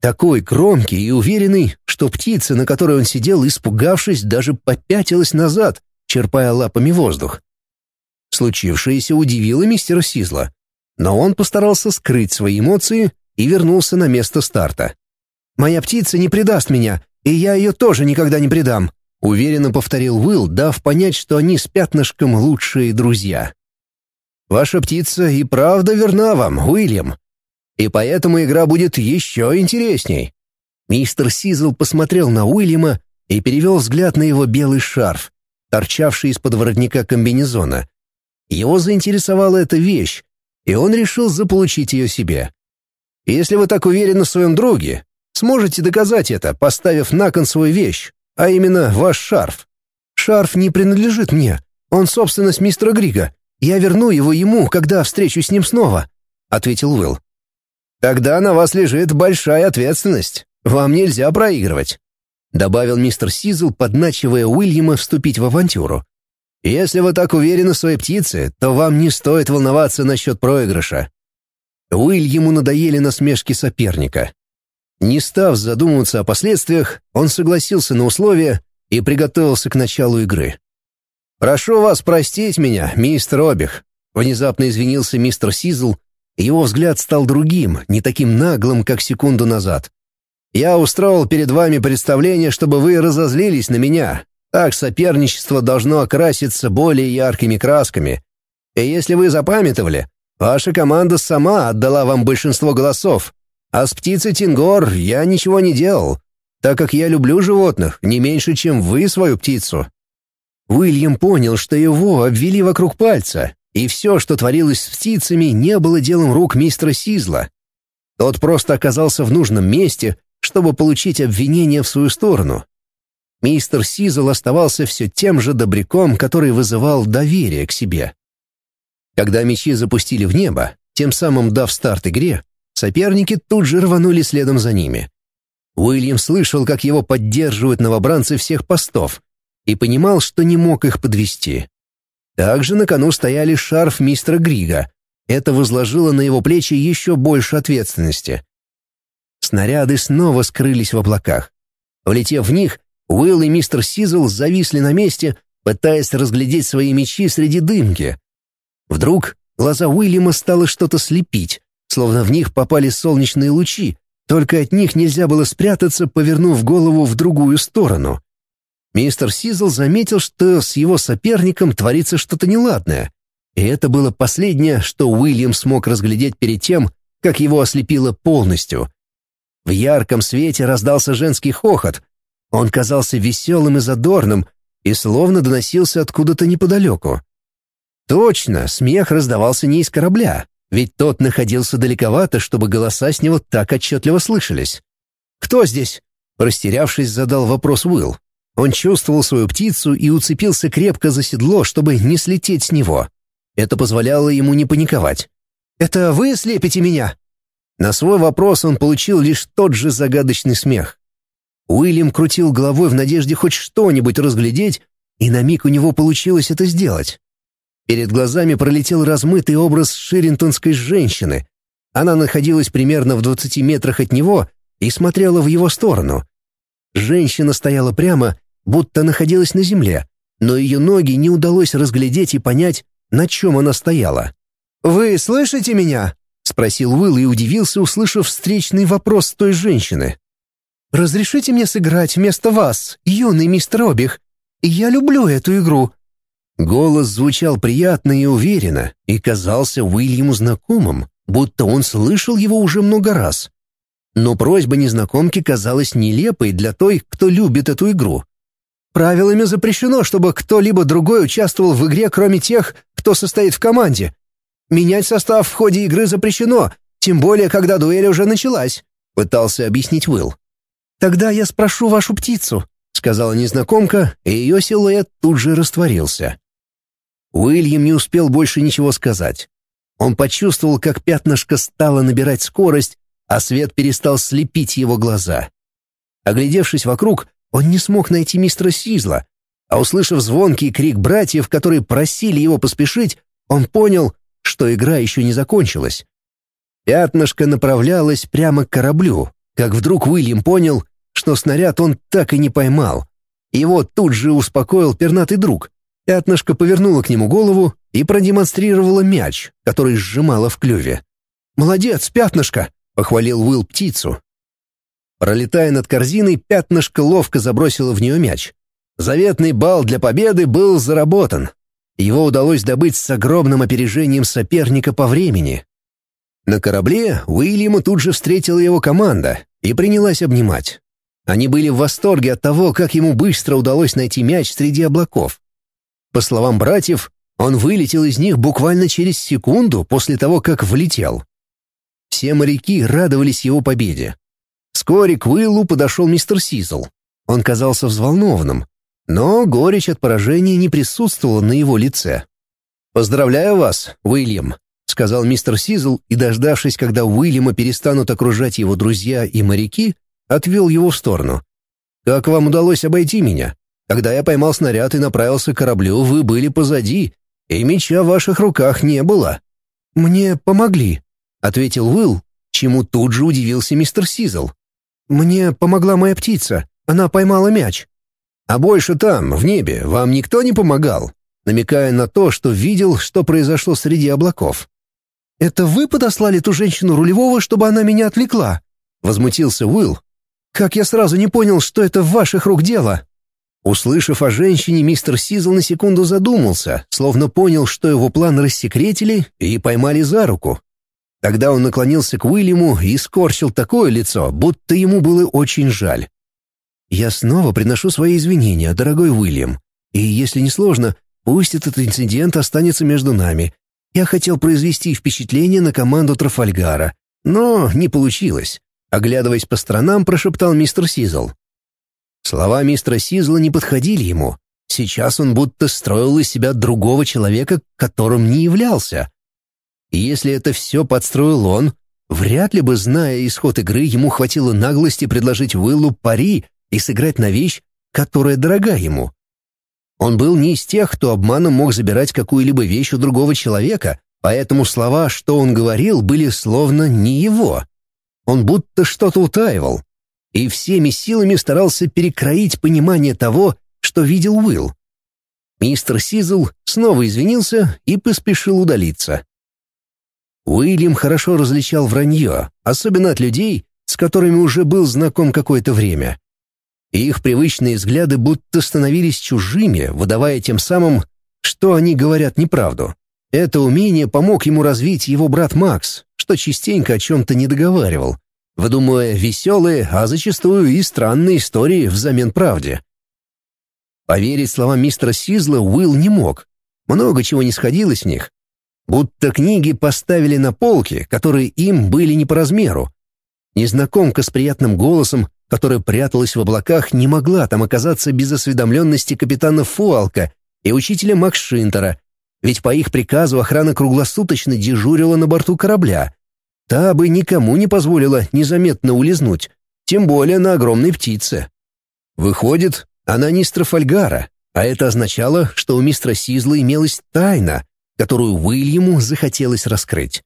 Такой громкий и уверенный, что птица, на которой он сидел, испугавшись, даже попятилась назад, черпая лапами воздух. Случившееся удивило мистера Сизла, но он постарался скрыть свои эмоции и вернулся на место старта. «Моя птица не предаст меня, и я ее тоже никогда не предам», уверенно повторил Уилл, дав понять, что они с пятнышком лучшие друзья. «Ваша птица и правда верна вам, Уильям», и поэтому игра будет еще интересней. Мистер Сизл посмотрел на Уильяма и перевел взгляд на его белый шарф, торчавший из-под воротника комбинезона. Его заинтересовала эта вещь, и он решил заполучить ее себе. Если вы так уверены в своем друге, сможете доказать это, поставив на кон свою вещь, а именно ваш шарф. Шарф не принадлежит мне, он собственность мистера Грига. Я верну его ему, когда встречусь с ним снова», — ответил Уилл. Тогда на вас лежит большая ответственность. Вам нельзя проигрывать», — добавил мистер Сизл, подначивая Уильяма вступить в авантюру. «Если вы так уверены в своей птице, то вам не стоит волноваться насчет проигрыша». Уильяму надоели насмешки соперника. Не став задумываться о последствиях, он согласился на условия и приготовился к началу игры. «Прошу вас простить меня, мистер Обих», — внезапно извинился мистер Сизл, его взгляд стал другим, не таким наглым, как секунду назад. «Я устроил перед вами представление, чтобы вы разозлились на меня. Так соперничество должно окраситься более яркими красками. И если вы запамятовали, ваша команда сама отдала вам большинство голосов. А с птицей Тингор я ничего не делал, так как я люблю животных не меньше, чем вы свою птицу». Уильям понял, что его обвели вокруг пальца, и все, что творилось с птицами, не было делом рук мистера Сизла. Тот просто оказался в нужном месте, чтобы получить обвинение в свою сторону. Мистер Сизл оставался все тем же добряком, который вызывал доверие к себе. Когда мечи запустили в небо, тем самым дав старт игре, соперники тут же рванули следом за ними. Уильям слышал, как его поддерживают новобранцы всех постов, и понимал, что не мог их подвести. Также на кону стояли шарф мистера Грига. Это возложило на его плечи еще больше ответственности. Снаряды снова скрылись в облаках. Влетев в них, Уилл и мистер Сизл зависли на месте, пытаясь разглядеть свои мечи среди дымки. Вдруг глаза Уильяма стало что-то слепить, словно в них попали солнечные лучи, только от них нельзя было спрятаться, повернув голову в другую сторону. Мистер Сизл заметил, что с его соперником творится что-то неладное. И это было последнее, что Уильям смог разглядеть перед тем, как его ослепило полностью. В ярком свете раздался женский хохот. Он казался веселым и задорным и словно доносился откуда-то неподалеку. Точно, смех раздавался не из корабля, ведь тот находился далековато, чтобы голоса с него так отчетливо слышались. «Кто здесь?» Растерявшись, задал вопрос Уилл. Он чувствовал свою птицу и уцепился крепко за седло, чтобы не слететь с него. Это позволяло ему не паниковать. «Это вы слепите меня?» На свой вопрос он получил лишь тот же загадочный смех. Уильям крутил головой в надежде хоть что-нибудь разглядеть, и на миг у него получилось это сделать. Перед глазами пролетел размытый образ ширинтонской женщины. Она находилась примерно в двадцати метрах от него и смотрела в его сторону. Женщина стояла прямо, будто находилась на земле, но ее ноги не удалось разглядеть и понять, на чем она стояла. «Вы слышите меня?» — спросил Уилл и удивился, услышав встречный вопрос той женщины. «Разрешите мне сыграть вместо вас, юный мистер Обих? Я люблю эту игру». Голос звучал приятно и уверенно и казался Уильяму знакомым, будто он слышал его уже много раз. Но просьба незнакомки казалась нелепой для той, кто любит эту игру. Правилами запрещено, чтобы кто-либо другой участвовал в игре, кроме тех, кто состоит в команде. Менять состав в ходе игры запрещено, тем более, когда дуэль уже началась», — пытался объяснить Уилл. «Тогда я спрошу вашу птицу», — сказала незнакомка, и ее силуэт тут же растворился. Уильям не успел больше ничего сказать. Он почувствовал, как пятнышко стало набирать скорость, а свет перестал слепить его глаза. Оглядевшись вокруг, он не смог найти мистера Сизла, а услышав звонкий крик братьев, которые просили его поспешить, он понял, что игра еще не закончилась. Пятнышко направлялось прямо к кораблю, как вдруг Уильям понял, что снаряд он так и не поймал. Его тут же успокоил пернатый друг. Пятнышко повернуло к нему голову и продемонстрировало мяч, который сжимало в клюве. «Молодец, пятнышко!» — похвалил Уилл птицу. Пролетая над корзиной, пятнышко ловко забросило в нее мяч. Заветный бал для победы был заработан. Его удалось добыть с огромным опережением соперника по времени. На корабле Уильяма тут же встретила его команда и принялась обнимать. Они были в восторге от того, как ему быстро удалось найти мяч среди облаков. По словам братьев, он вылетел из них буквально через секунду после того, как влетел. Все моряки радовались его победе. Вскоре к Уиллу подошел мистер Сизл. Он казался взволнованным, но горечь от поражения не присутствовала на его лице. «Поздравляю вас, Уильям», — сказал мистер Сизл и, дождавшись, когда Уильяма перестанут окружать его друзья и моряки, отвел его в сторону. «Как вам удалось обойти меня? Когда я поймал снаряд и направился к кораблю, вы были позади, и меча в ваших руках не было». «Мне помогли», — ответил Уилл, чему тут же удивился мистер Сизл. «Мне помогла моя птица. Она поймала мяч». «А больше там, в небе, вам никто не помогал?» намекая на то, что видел, что произошло среди облаков. «Это вы подослали ту женщину рулевого, чтобы она меня отвлекла?» — возмутился Уилл. «Как я сразу не понял, что это в ваших рук дело?» Услышав о женщине, мистер Сизл на секунду задумался, словно понял, что его план рассекретили и поймали за руку. Тогда он наклонился к Уильяму и скорчил такое лицо, будто ему было очень жаль. «Я снова приношу свои извинения, дорогой Уильям. И если не сложно, пусть этот инцидент останется между нами. Я хотел произвести впечатление на команду Трафальгара, но не получилось». Оглядываясь по сторонам, прошептал мистер Сизл. Слова мистера Сизла не подходили ему. Сейчас он будто строил из себя другого человека, которым не являлся. И если это все подстроил он, вряд ли бы, зная исход игры, ему хватило наглости предложить Уиллу пари и сыграть на вещь, которая дорога ему. Он был не из тех, кто обманом мог забирать какую-либо вещь у другого человека, поэтому слова, что он говорил, были словно не его. Он будто что-то утаивал, и всеми силами старался перекроить понимание того, что видел Уилл. Мистер Сизл снова извинился и поспешил удалиться. Уильям хорошо различал вранье, особенно от людей, с которыми уже был знаком какое-то время. их привычные взгляды будто становились чужими, выдавая тем самым, что они говорят неправду. Это умение помог ему развить его брат Макс, что частенько о чем-то не договаривал, выдумывая веселые, а зачастую и странные истории взамен правде. Поверить словам мистера Сизла Уилл не мог. Много чего не сходилось в них. будто книги поставили на полки, которые им были не по размеру. Незнакомка с приятным голосом, которая пряталась в облаках, не могла там оказаться без осведомленности капитана Фуалка и учителя Макс Шинтера, ведь по их приказу охрана круглосуточно дежурила на борту корабля. Та бы никому не позволила незаметно улизнуть, тем более на огромной птице. Выходит, она не Страфальгара, а это означало, что у мистера Сизла имелась тайна, которую Уильяму захотелось раскрыть.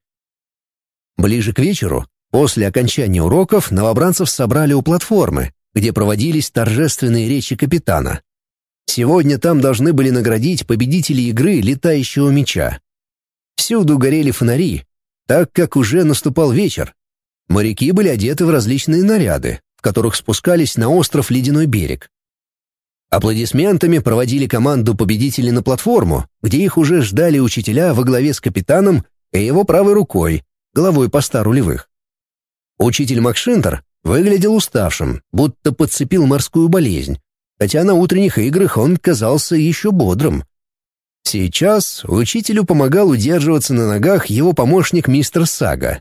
Ближе к вечеру, после окончания уроков, новобранцев собрали у платформы, где проводились торжественные речи капитана. Сегодня там должны были наградить победителей игры летающего меча. Всюду горели фонари, так как уже наступал вечер. Моряки были одеты в различные наряды, в которых спускались на остров Ледяной берег. Аплодисментами проводили команду победителей на платформу, где их уже ждали учителя во главе с капитаном и его правой рукой, головой поста рулевых. Учитель Макшинтер выглядел уставшим, будто подцепил морскую болезнь, хотя на утренних играх он казался еще бодрым. Сейчас учителю помогал удерживаться на ногах его помощник мистер Сага.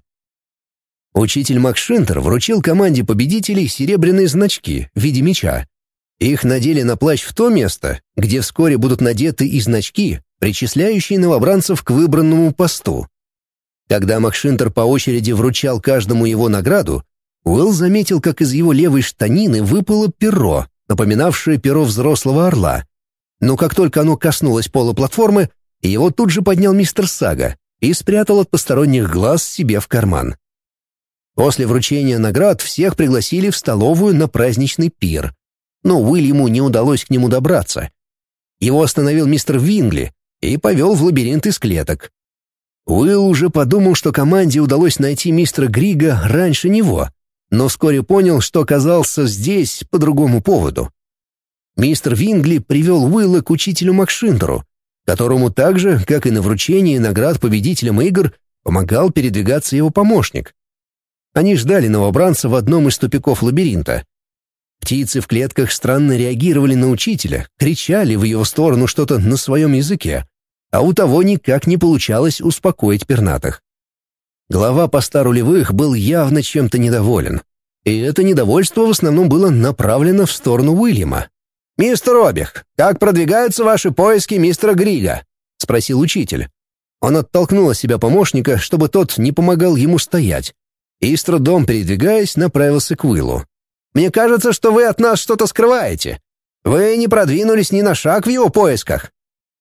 Учитель Макшинтер вручил команде победителей серебряные значки в виде меча. Их надели на плащ в то место, где вскоре будут надеты и значки, причисляющие новобранцев к выбранному посту. Когда Макшинтер по очереди вручал каждому его награду, Уилл заметил, как из его левой штанины выпало перо, напоминавшее перо взрослого орла. Но как только оно коснулось пола платформы, его тут же поднял мистер Сага и спрятал от посторонних глаз себе в карман. После вручения наград всех пригласили в столовую на праздничный пир. Но Уильяму не удалось к нему добраться. Его остановил мистер Вингли и повел в лабиринт из клеток. Уилл уже подумал, что команде удалось найти мистера Грига раньше него, но вскоре понял, что оказался здесь по другому поводу. Мистер Вингли привел Уилла к учителю Макшинтеру, которому так же, как и на вручении наград победителям игр, помогал передвигаться его помощник. Они ждали новобранца в одном из тупиков лабиринта. Птицы в клетках странно реагировали на учителя, кричали в его сторону что-то на своем языке, а у того никак не получалось успокоить пернатых. Глава поста рулевых был явно чем-то недоволен, и это недовольство в основном было направлено в сторону Уильяма. «Мистер Обих, как продвигаются ваши поиски мистера Грига?» — спросил учитель. Он оттолкнул от себя помощника, чтобы тот не помогал ему стоять, и, с трудом передвигаясь, направился к Уиллу. «Мне кажется, что вы от нас что-то скрываете. Вы не продвинулись ни на шаг в его поисках».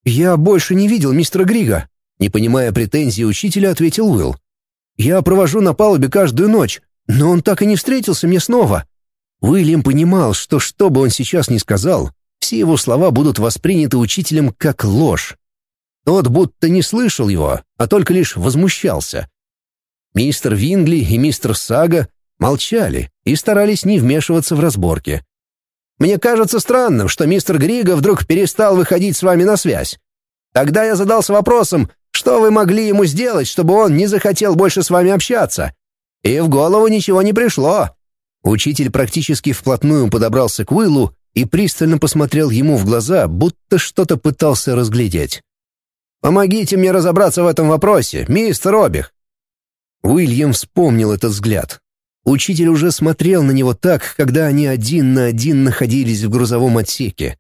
«Я больше не видел мистера Грига», — не понимая претензий учителя, ответил Уилл. «Я провожу на палубе каждую ночь, но он так и не встретился мне снова». Уильям понимал, что что бы он сейчас ни сказал, все его слова будут восприняты учителем как ложь. Тот будто не слышал его, а только лишь возмущался. Мистер Вингли и мистер Сага молчали и старались не вмешиваться в разборки. «Мне кажется странным, что мистер Грига вдруг перестал выходить с вами на связь. Тогда я задался вопросом, что вы могли ему сделать, чтобы он не захотел больше с вами общаться. И в голову ничего не пришло». Учитель практически вплотную подобрался к Уиллу и пристально посмотрел ему в глаза, будто что-то пытался разглядеть. «Помогите мне разобраться в этом вопросе, мистер Обих. Уильям вспомнил этот взгляд. Учитель уже смотрел на него так, когда они один на один находились в грузовом отсеке.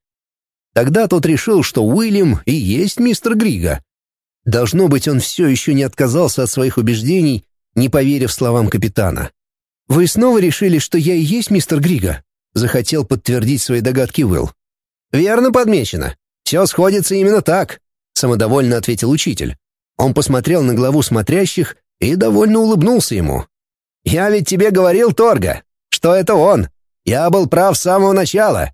Тогда тот решил, что Уильям и есть мистер Грига. Должно быть, он все еще не отказался от своих убеждений, не поверив словам капитана. «Вы снова решили, что я и есть мистер Грига?» Захотел подтвердить свои догадки Уилл. «Верно подмечено. Все сходится именно так», — самодовольно ответил учитель. Он посмотрел на главу смотрящих и довольно улыбнулся ему. «Я ведь тебе говорил, Торга, что это он. Я был прав с самого начала.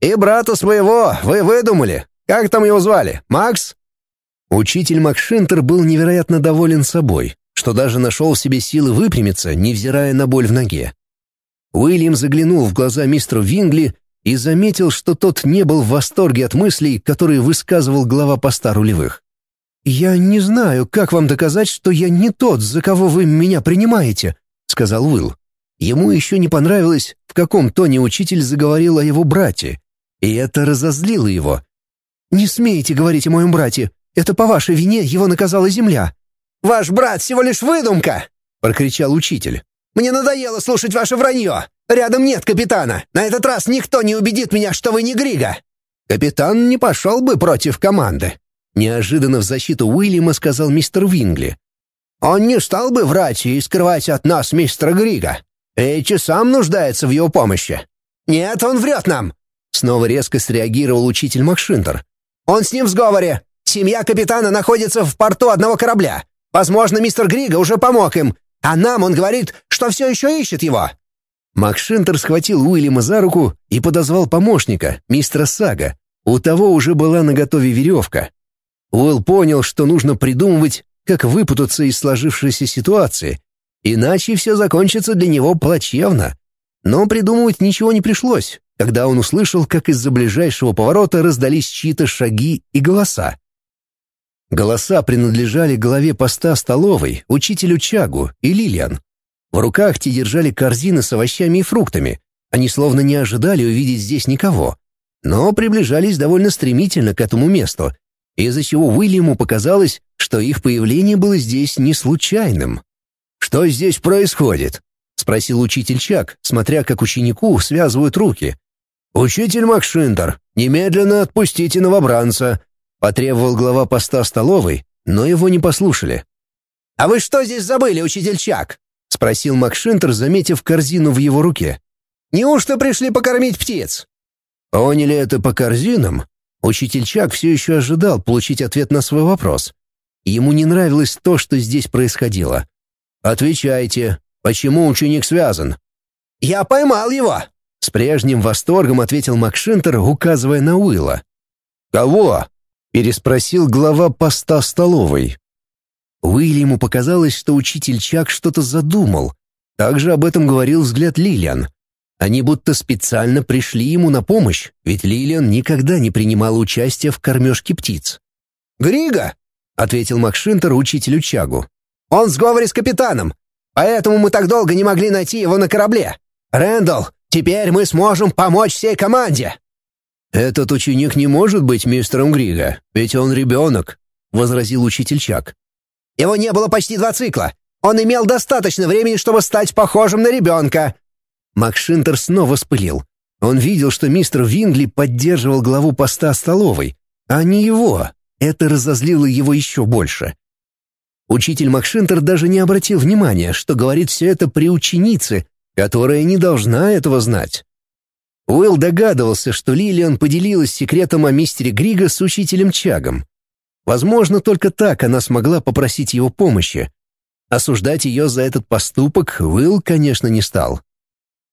И брата своего вы выдумали. Как там его звали? Макс?» Учитель Макшинтер был невероятно доволен собой, что даже нашел в себе силы выпрямиться, невзирая на боль в ноге. Уильям заглянул в глаза мистеру Вингли и заметил, что тот не был в восторге от мыслей, которые высказывал глава поста рулевых. «Я не знаю, как вам доказать, что я не тот, за кого вы меня принимаете», — сказал Уилл. Ему еще не понравилось, в каком тоне учитель заговорил о его брате, и это разозлило его. «Не смейте говорить о моем брате. Это по вашей вине его наказала земля. Ваш брат всего лишь выдумка!» — прокричал учитель. «Мне надоело слушать ваше вранье! Рядом нет капитана! На этот раз никто не убедит меня, что вы не Грига!» «Капитан не пошел бы против команды», — неожиданно в защиту Уильяма сказал мистер Вингли. «Он не стал бы врать и скрывать от нас мистера Грига. Эйчи сам нуждается в его помощи». «Нет, он врет нам!» Снова резко среагировал учитель Макшинтер. «Он с ним в сговоре. Семья капитана находится в порту одного корабля. Возможно, мистер Грига уже помог им, а нам он говорит, что все еще ищет его». Макшинтер схватил Уильяма за руку и подозвал помощника, мистера Сага. У того уже была наготове веревка. Уилл понял, что нужно придумывать, как выпутаться из сложившейся ситуации, иначе все закончится для него плачевно. Но придумывать ничего не пришлось, когда он услышал, как из-за ближайшего поворота раздались чьи-то шаги и голоса. Голоса принадлежали главе поста столовой, учителю Чагу и Лилиан. В руках те держали корзины с овощами и фруктами. Они словно не ожидали увидеть здесь никого, но приближались довольно стремительно к этому месту, из-за чего Уильяму показалось, что их появление было здесь не случайным. «Что здесь происходит?» — спросил учитель Чак, смотря как ученику связывают руки. «Учитель Макшинтер, немедленно отпустите новобранца», Потребовал глава поста столовой, но его не послушали. «А вы что здесь забыли, учитель Чак?» — спросил Макшинтер, заметив корзину в его руке. «Неужто пришли покормить птиц?» Поняли это по корзинам? Учитель Чак все еще ожидал получить ответ на свой вопрос. Ему не нравилось то, что здесь происходило. «Отвечайте, почему ученик связан?» «Я поймал его!» С прежним восторгом ответил Макшинтер, указывая на Уилла. «Кого?» Переспросил глава поста столовой. Уильяму показалось, что учитель Чак что-то задумал. Также об этом говорил взгляд Лилиан. Они будто специально пришли ему на помощь, ведь Лилиан никогда не принимала участия в кормежке птиц. «Грига!» — ответил Макшинтер учителю Чагу. «Он в сговоре с капитаном, поэтому мы так долго не могли найти его на корабле. Рэндалл, теперь мы сможем помочь всей команде!» «Этот ученик не может быть мистером Грига, ведь он ребенок», — возразил учитель Чак. «Его не было почти два цикла. Он имел достаточно времени, чтобы стать похожим на ребенка». Макшинтер снова спылил. Он видел, что мистер Вингли поддерживал главу поста столовой, а не его. Это разозлило его еще больше. Учитель Макшинтер даже не обратил внимания, что говорит все это при ученице, которая не должна этого знать. Уилл догадывался, что Лилиан поделилась секретом о мистере Грига с учителем Чагом. Возможно, только так она смогла попросить его помощи. Осуждать ее за этот поступок Уилл, конечно, не стал.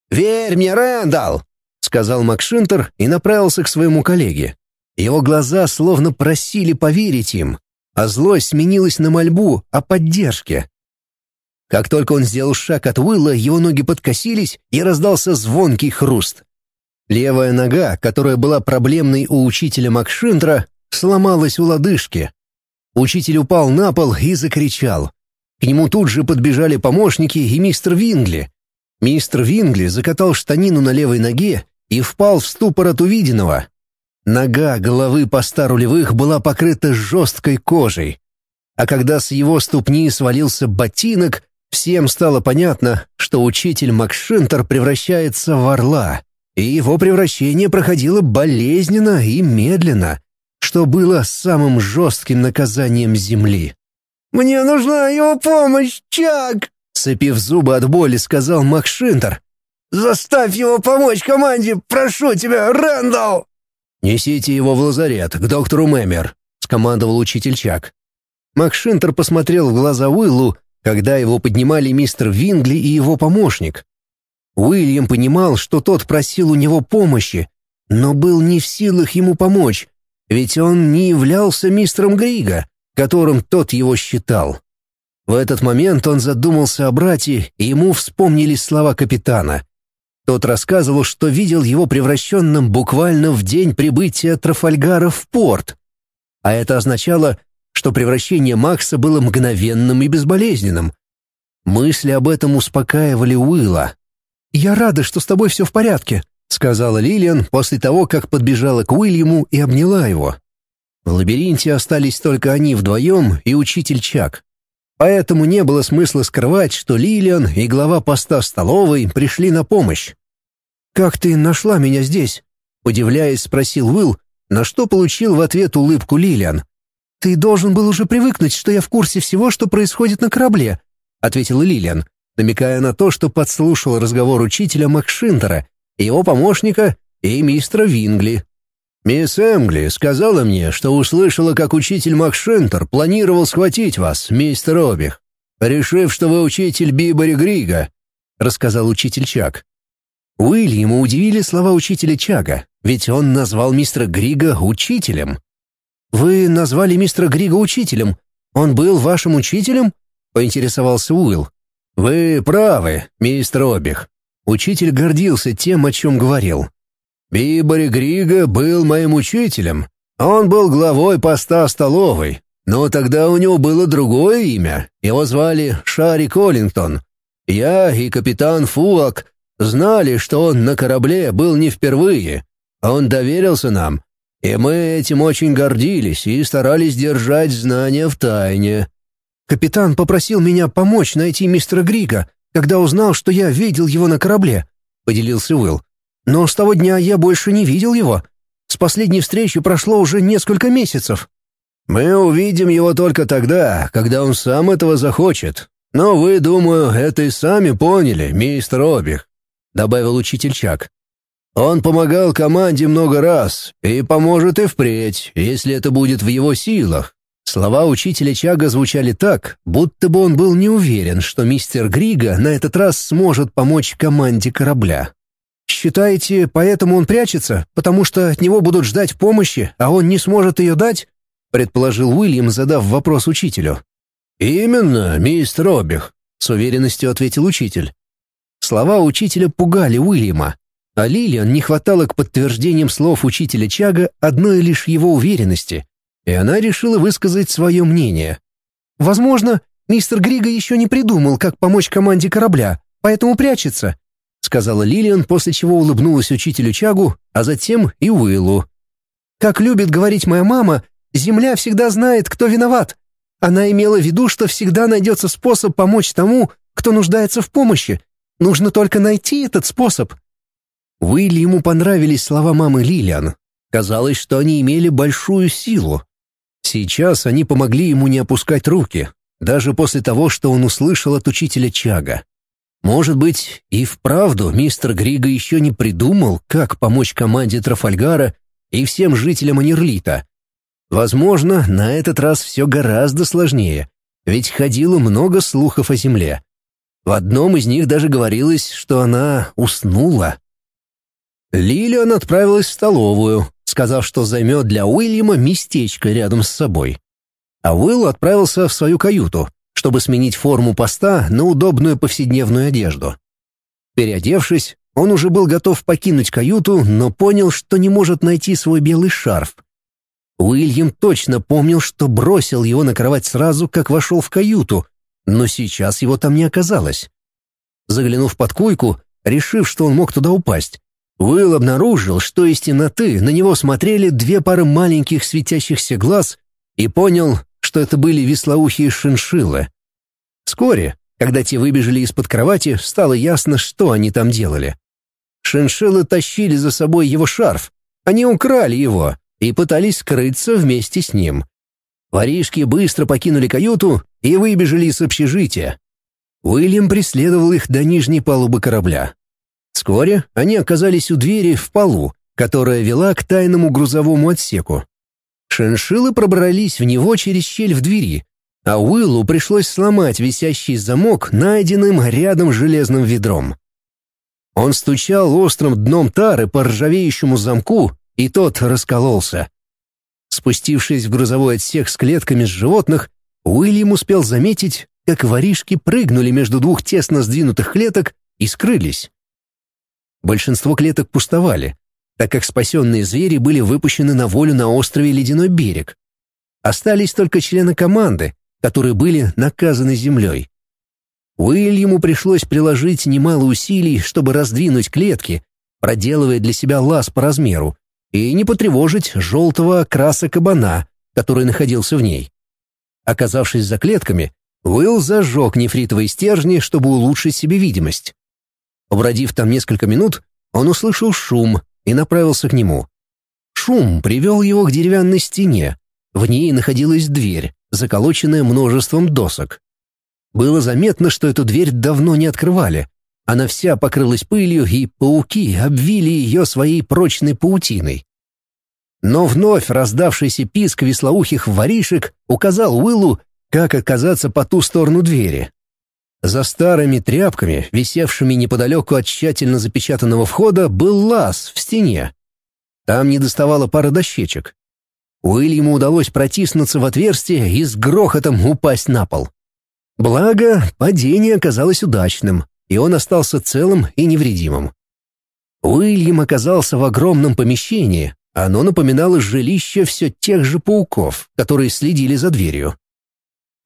«Верь мне, Рэндалл!» — сказал Макшинтер и направился к своему коллеге. Его глаза словно просили поверить им, а злость сменилась на мольбу о поддержке. Как только он сделал шаг от Уилла, его ноги подкосились, и раздался звонкий хруст. Левая нога, которая была проблемной у учителя Макшинтра, сломалась у лодыжки. Учитель упал на пол и закричал. К нему тут же подбежали помощники и мистер Вингли. Мистер Вингли закатал штанину на левой ноге и впал в ступор от увиденного. Нога головы поста рулевых была покрыта жесткой кожей. А когда с его ступни свалился ботинок, всем стало понятно, что учитель Макшинтер превращается в орла и его превращение проходило болезненно и медленно, что было самым жестким наказанием Земли. «Мне нужна его помощь, Чак!» Цепив зубы от боли, сказал Макшинтер. «Заставь его помочь команде! Прошу тебя, Рэндалл!» «Несите его в лазарет, к доктору Мэмер», — скомандовал учитель Чак. Макшинтер посмотрел в глаза Уиллу, когда его поднимали мистер Вингли и его помощник. Уильям понимал, что тот просил у него помощи, но был не в силах ему помочь, ведь он не являлся мистером Грига, которым тот его считал. В этот момент он задумался о брате, и ему вспомнили слова капитана. Тот рассказывал, что видел его превращенным буквально в день прибытия Трафальгара в порт. А это означало, что превращение Макса было мгновенным и безболезненным. Мысли об этом успокаивали Уилла. «Я рада, что с тобой все в порядке», — сказала Лилиан после того, как подбежала к Уильяму и обняла его. В лабиринте остались только они вдвоем и учитель Чак. Поэтому не было смысла скрывать, что Лилиан и глава поста столовой пришли на помощь. «Как ты нашла меня здесь?» — удивляясь, спросил Уилл, на что получил в ответ улыбку Лилиан. «Ты должен был уже привыкнуть, что я в курсе всего, что происходит на корабле», — ответила Лилиан, намекая на то, что подслушал разговор учителя Макшинтера, его помощника и мистера Вингли. «Мисс Эмгли сказала мне, что услышала, как учитель Макшинтер планировал схватить вас, мистер Обих, решив, что вы учитель Бибори Грига», — рассказал учитель Чак. Уильяму удивили слова учителя Чага, ведь он назвал мистера Грига учителем. «Вы назвали мистера Грига учителем. Он был вашим учителем?» — поинтересовался Уилл. «Вы правы, мистер Обих». Учитель гордился тем, о чем говорил. «Бибори Грига был моим учителем. Он был главой поста столовой, но тогда у него было другое имя. Его звали Шари Коллингтон. Я и капитан Фуак Знали, что он на корабле был не впервые. Он доверился нам, и мы этим очень гордились и старались держать знания в тайне. Капитан попросил меня помочь найти мистера Грига, когда узнал, что я видел его на корабле, поделился Уилл. Но с того дня я больше не видел его. С последней встречи прошло уже несколько месяцев. Мы увидим его только тогда, когда он сам этого захочет. Но вы, думаю, это и сами поняли, мистер Обих добавил учитель Чак. Он помогал команде много раз и поможет и впредь, если это будет в его силах. Слова учителя Чага звучали так, будто бы он был не уверен, что мистер Грига на этот раз сможет помочь команде корабля. «Считаете, поэтому он прячется, потому что от него будут ждать помощи, а он не сможет ее дать?» — предположил Уильям, задав вопрос учителю. «Именно, мистер Обих», — с уверенностью ответил учитель. Слова учителя пугали Уильяма, а Лилиан не хватало к подтверждениям слов учителя Чага одной лишь его уверенности, и она решила высказать свое мнение. «Возможно, мистер Грига еще не придумал, как помочь команде корабля, поэтому прячется», сказала Лилиан, после чего улыбнулась учителю Чагу, а затем и Уиллу. «Как любит говорить моя мама, Земля всегда знает, кто виноват. Она имела в виду, что всегда найдется способ помочь тому, кто нуждается в помощи, Нужно только найти этот способ». Уилли ему понравились слова мамы Лилиан. Казалось, что они имели большую силу. Сейчас они помогли ему не опускать руки, даже после того, что он услышал от учителя Чага. Может быть, и вправду мистер Грига еще не придумал, как помочь команде Трафальгара и всем жителям Анерлита. Возможно, на этот раз все гораздо сложнее, ведь ходило много слухов о Земле. В одном из них даже говорилось, что она уснула. Лилиан отправилась в столовую, сказав, что займет для Уильяма местечко рядом с собой. А Уилл отправился в свою каюту, чтобы сменить форму поста на удобную повседневную одежду. Переодевшись, он уже был готов покинуть каюту, но понял, что не может найти свой белый шарф. Уильям точно помнил, что бросил его на кровать сразу, как вошел в каюту, но сейчас его там не оказалось. Заглянув под койку, решив, что он мог туда упасть, Уилл обнаружил, что из темноты на него смотрели две пары маленьких светящихся глаз и понял, что это были веслоухие шиншиллы. Вскоре, когда те выбежали из-под кровати, стало ясно, что они там делали. Шиншиллы тащили за собой его шарф, они украли его и пытались скрыться вместе с ним. Воришки быстро покинули каюту и выбежали из общежития. Уильям преследовал их до нижней палубы корабля. Вскоре они оказались у двери в полу, которая вела к тайному грузовому отсеку. Шиншиллы пробрались в него через щель в двери, а Уиллу пришлось сломать висящий замок найденным рядом железным ведром. Он стучал острым дном тары по ржавеющему замку, и тот раскололся. Спустившись в грузовой отсек с клетками с животных, Уильям успел заметить, как воришки прыгнули между двух тесно сдвинутых клеток и скрылись. Большинство клеток пустовали, так как спасенные звери были выпущены на волю на острове Ледяной берег. Остались только члены команды, которые были наказаны землей. Уильяму пришлось приложить немало усилий, чтобы раздвинуть клетки, проделывая для себя лаз по размеру, и не потревожить желтого окраса кабана, который находился в ней. Оказавшись за клетками, Уилл зажег нефритовые стержни, чтобы улучшить себе видимость. Побродив там несколько минут, он услышал шум и направился к нему. Шум привел его к деревянной стене. В ней находилась дверь, заколоченная множеством досок. Было заметно, что эту дверь давно не открывали. Она вся покрылась пылью, и пауки обвили ее своей прочной паутиной. Но вновь раздавшийся писк веслоухих воришек указал Уиллу, как оказаться по ту сторону двери. За старыми тряпками, висевшими неподалеку от тщательно запечатанного входа, был лаз в стене. Там не доставало пары дощечек. Уильяму удалось протиснуться в отверстие и с грохотом упасть на пол. Благо, падение оказалось удачным, и он остался целым и невредимым. Уильям оказался в огромном помещении, оно напоминало жилище все тех же пауков, которые следили за дверью.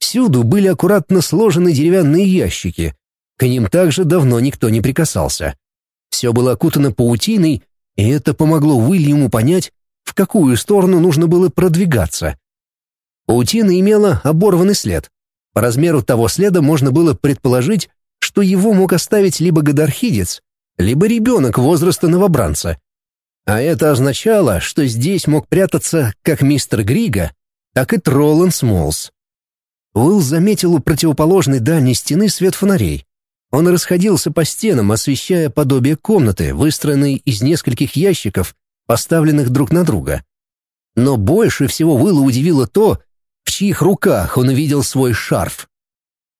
Всюду были аккуратно сложены деревянные ящики. К ним также давно никто не прикасался. Все было окутано паутиной, и это помогло Уильяму понять, в какую сторону нужно было продвигаться. Паутина имела оборванный след. По размеру того следа можно было предположить, что его мог оставить либо гадархидец, либо ребенок возраста новобранца. А это означало, что здесь мог прятаться как мистер Грига, так и Троллан Смолс. Уилл заметил у противоположной дальней стены свет фонарей. Он расходился по стенам, освещая подобие комнаты, выстроенной из нескольких ящиков, поставленных друг на друга. Но больше всего Уилла удивило то, в чьих руках он увидел свой шарф.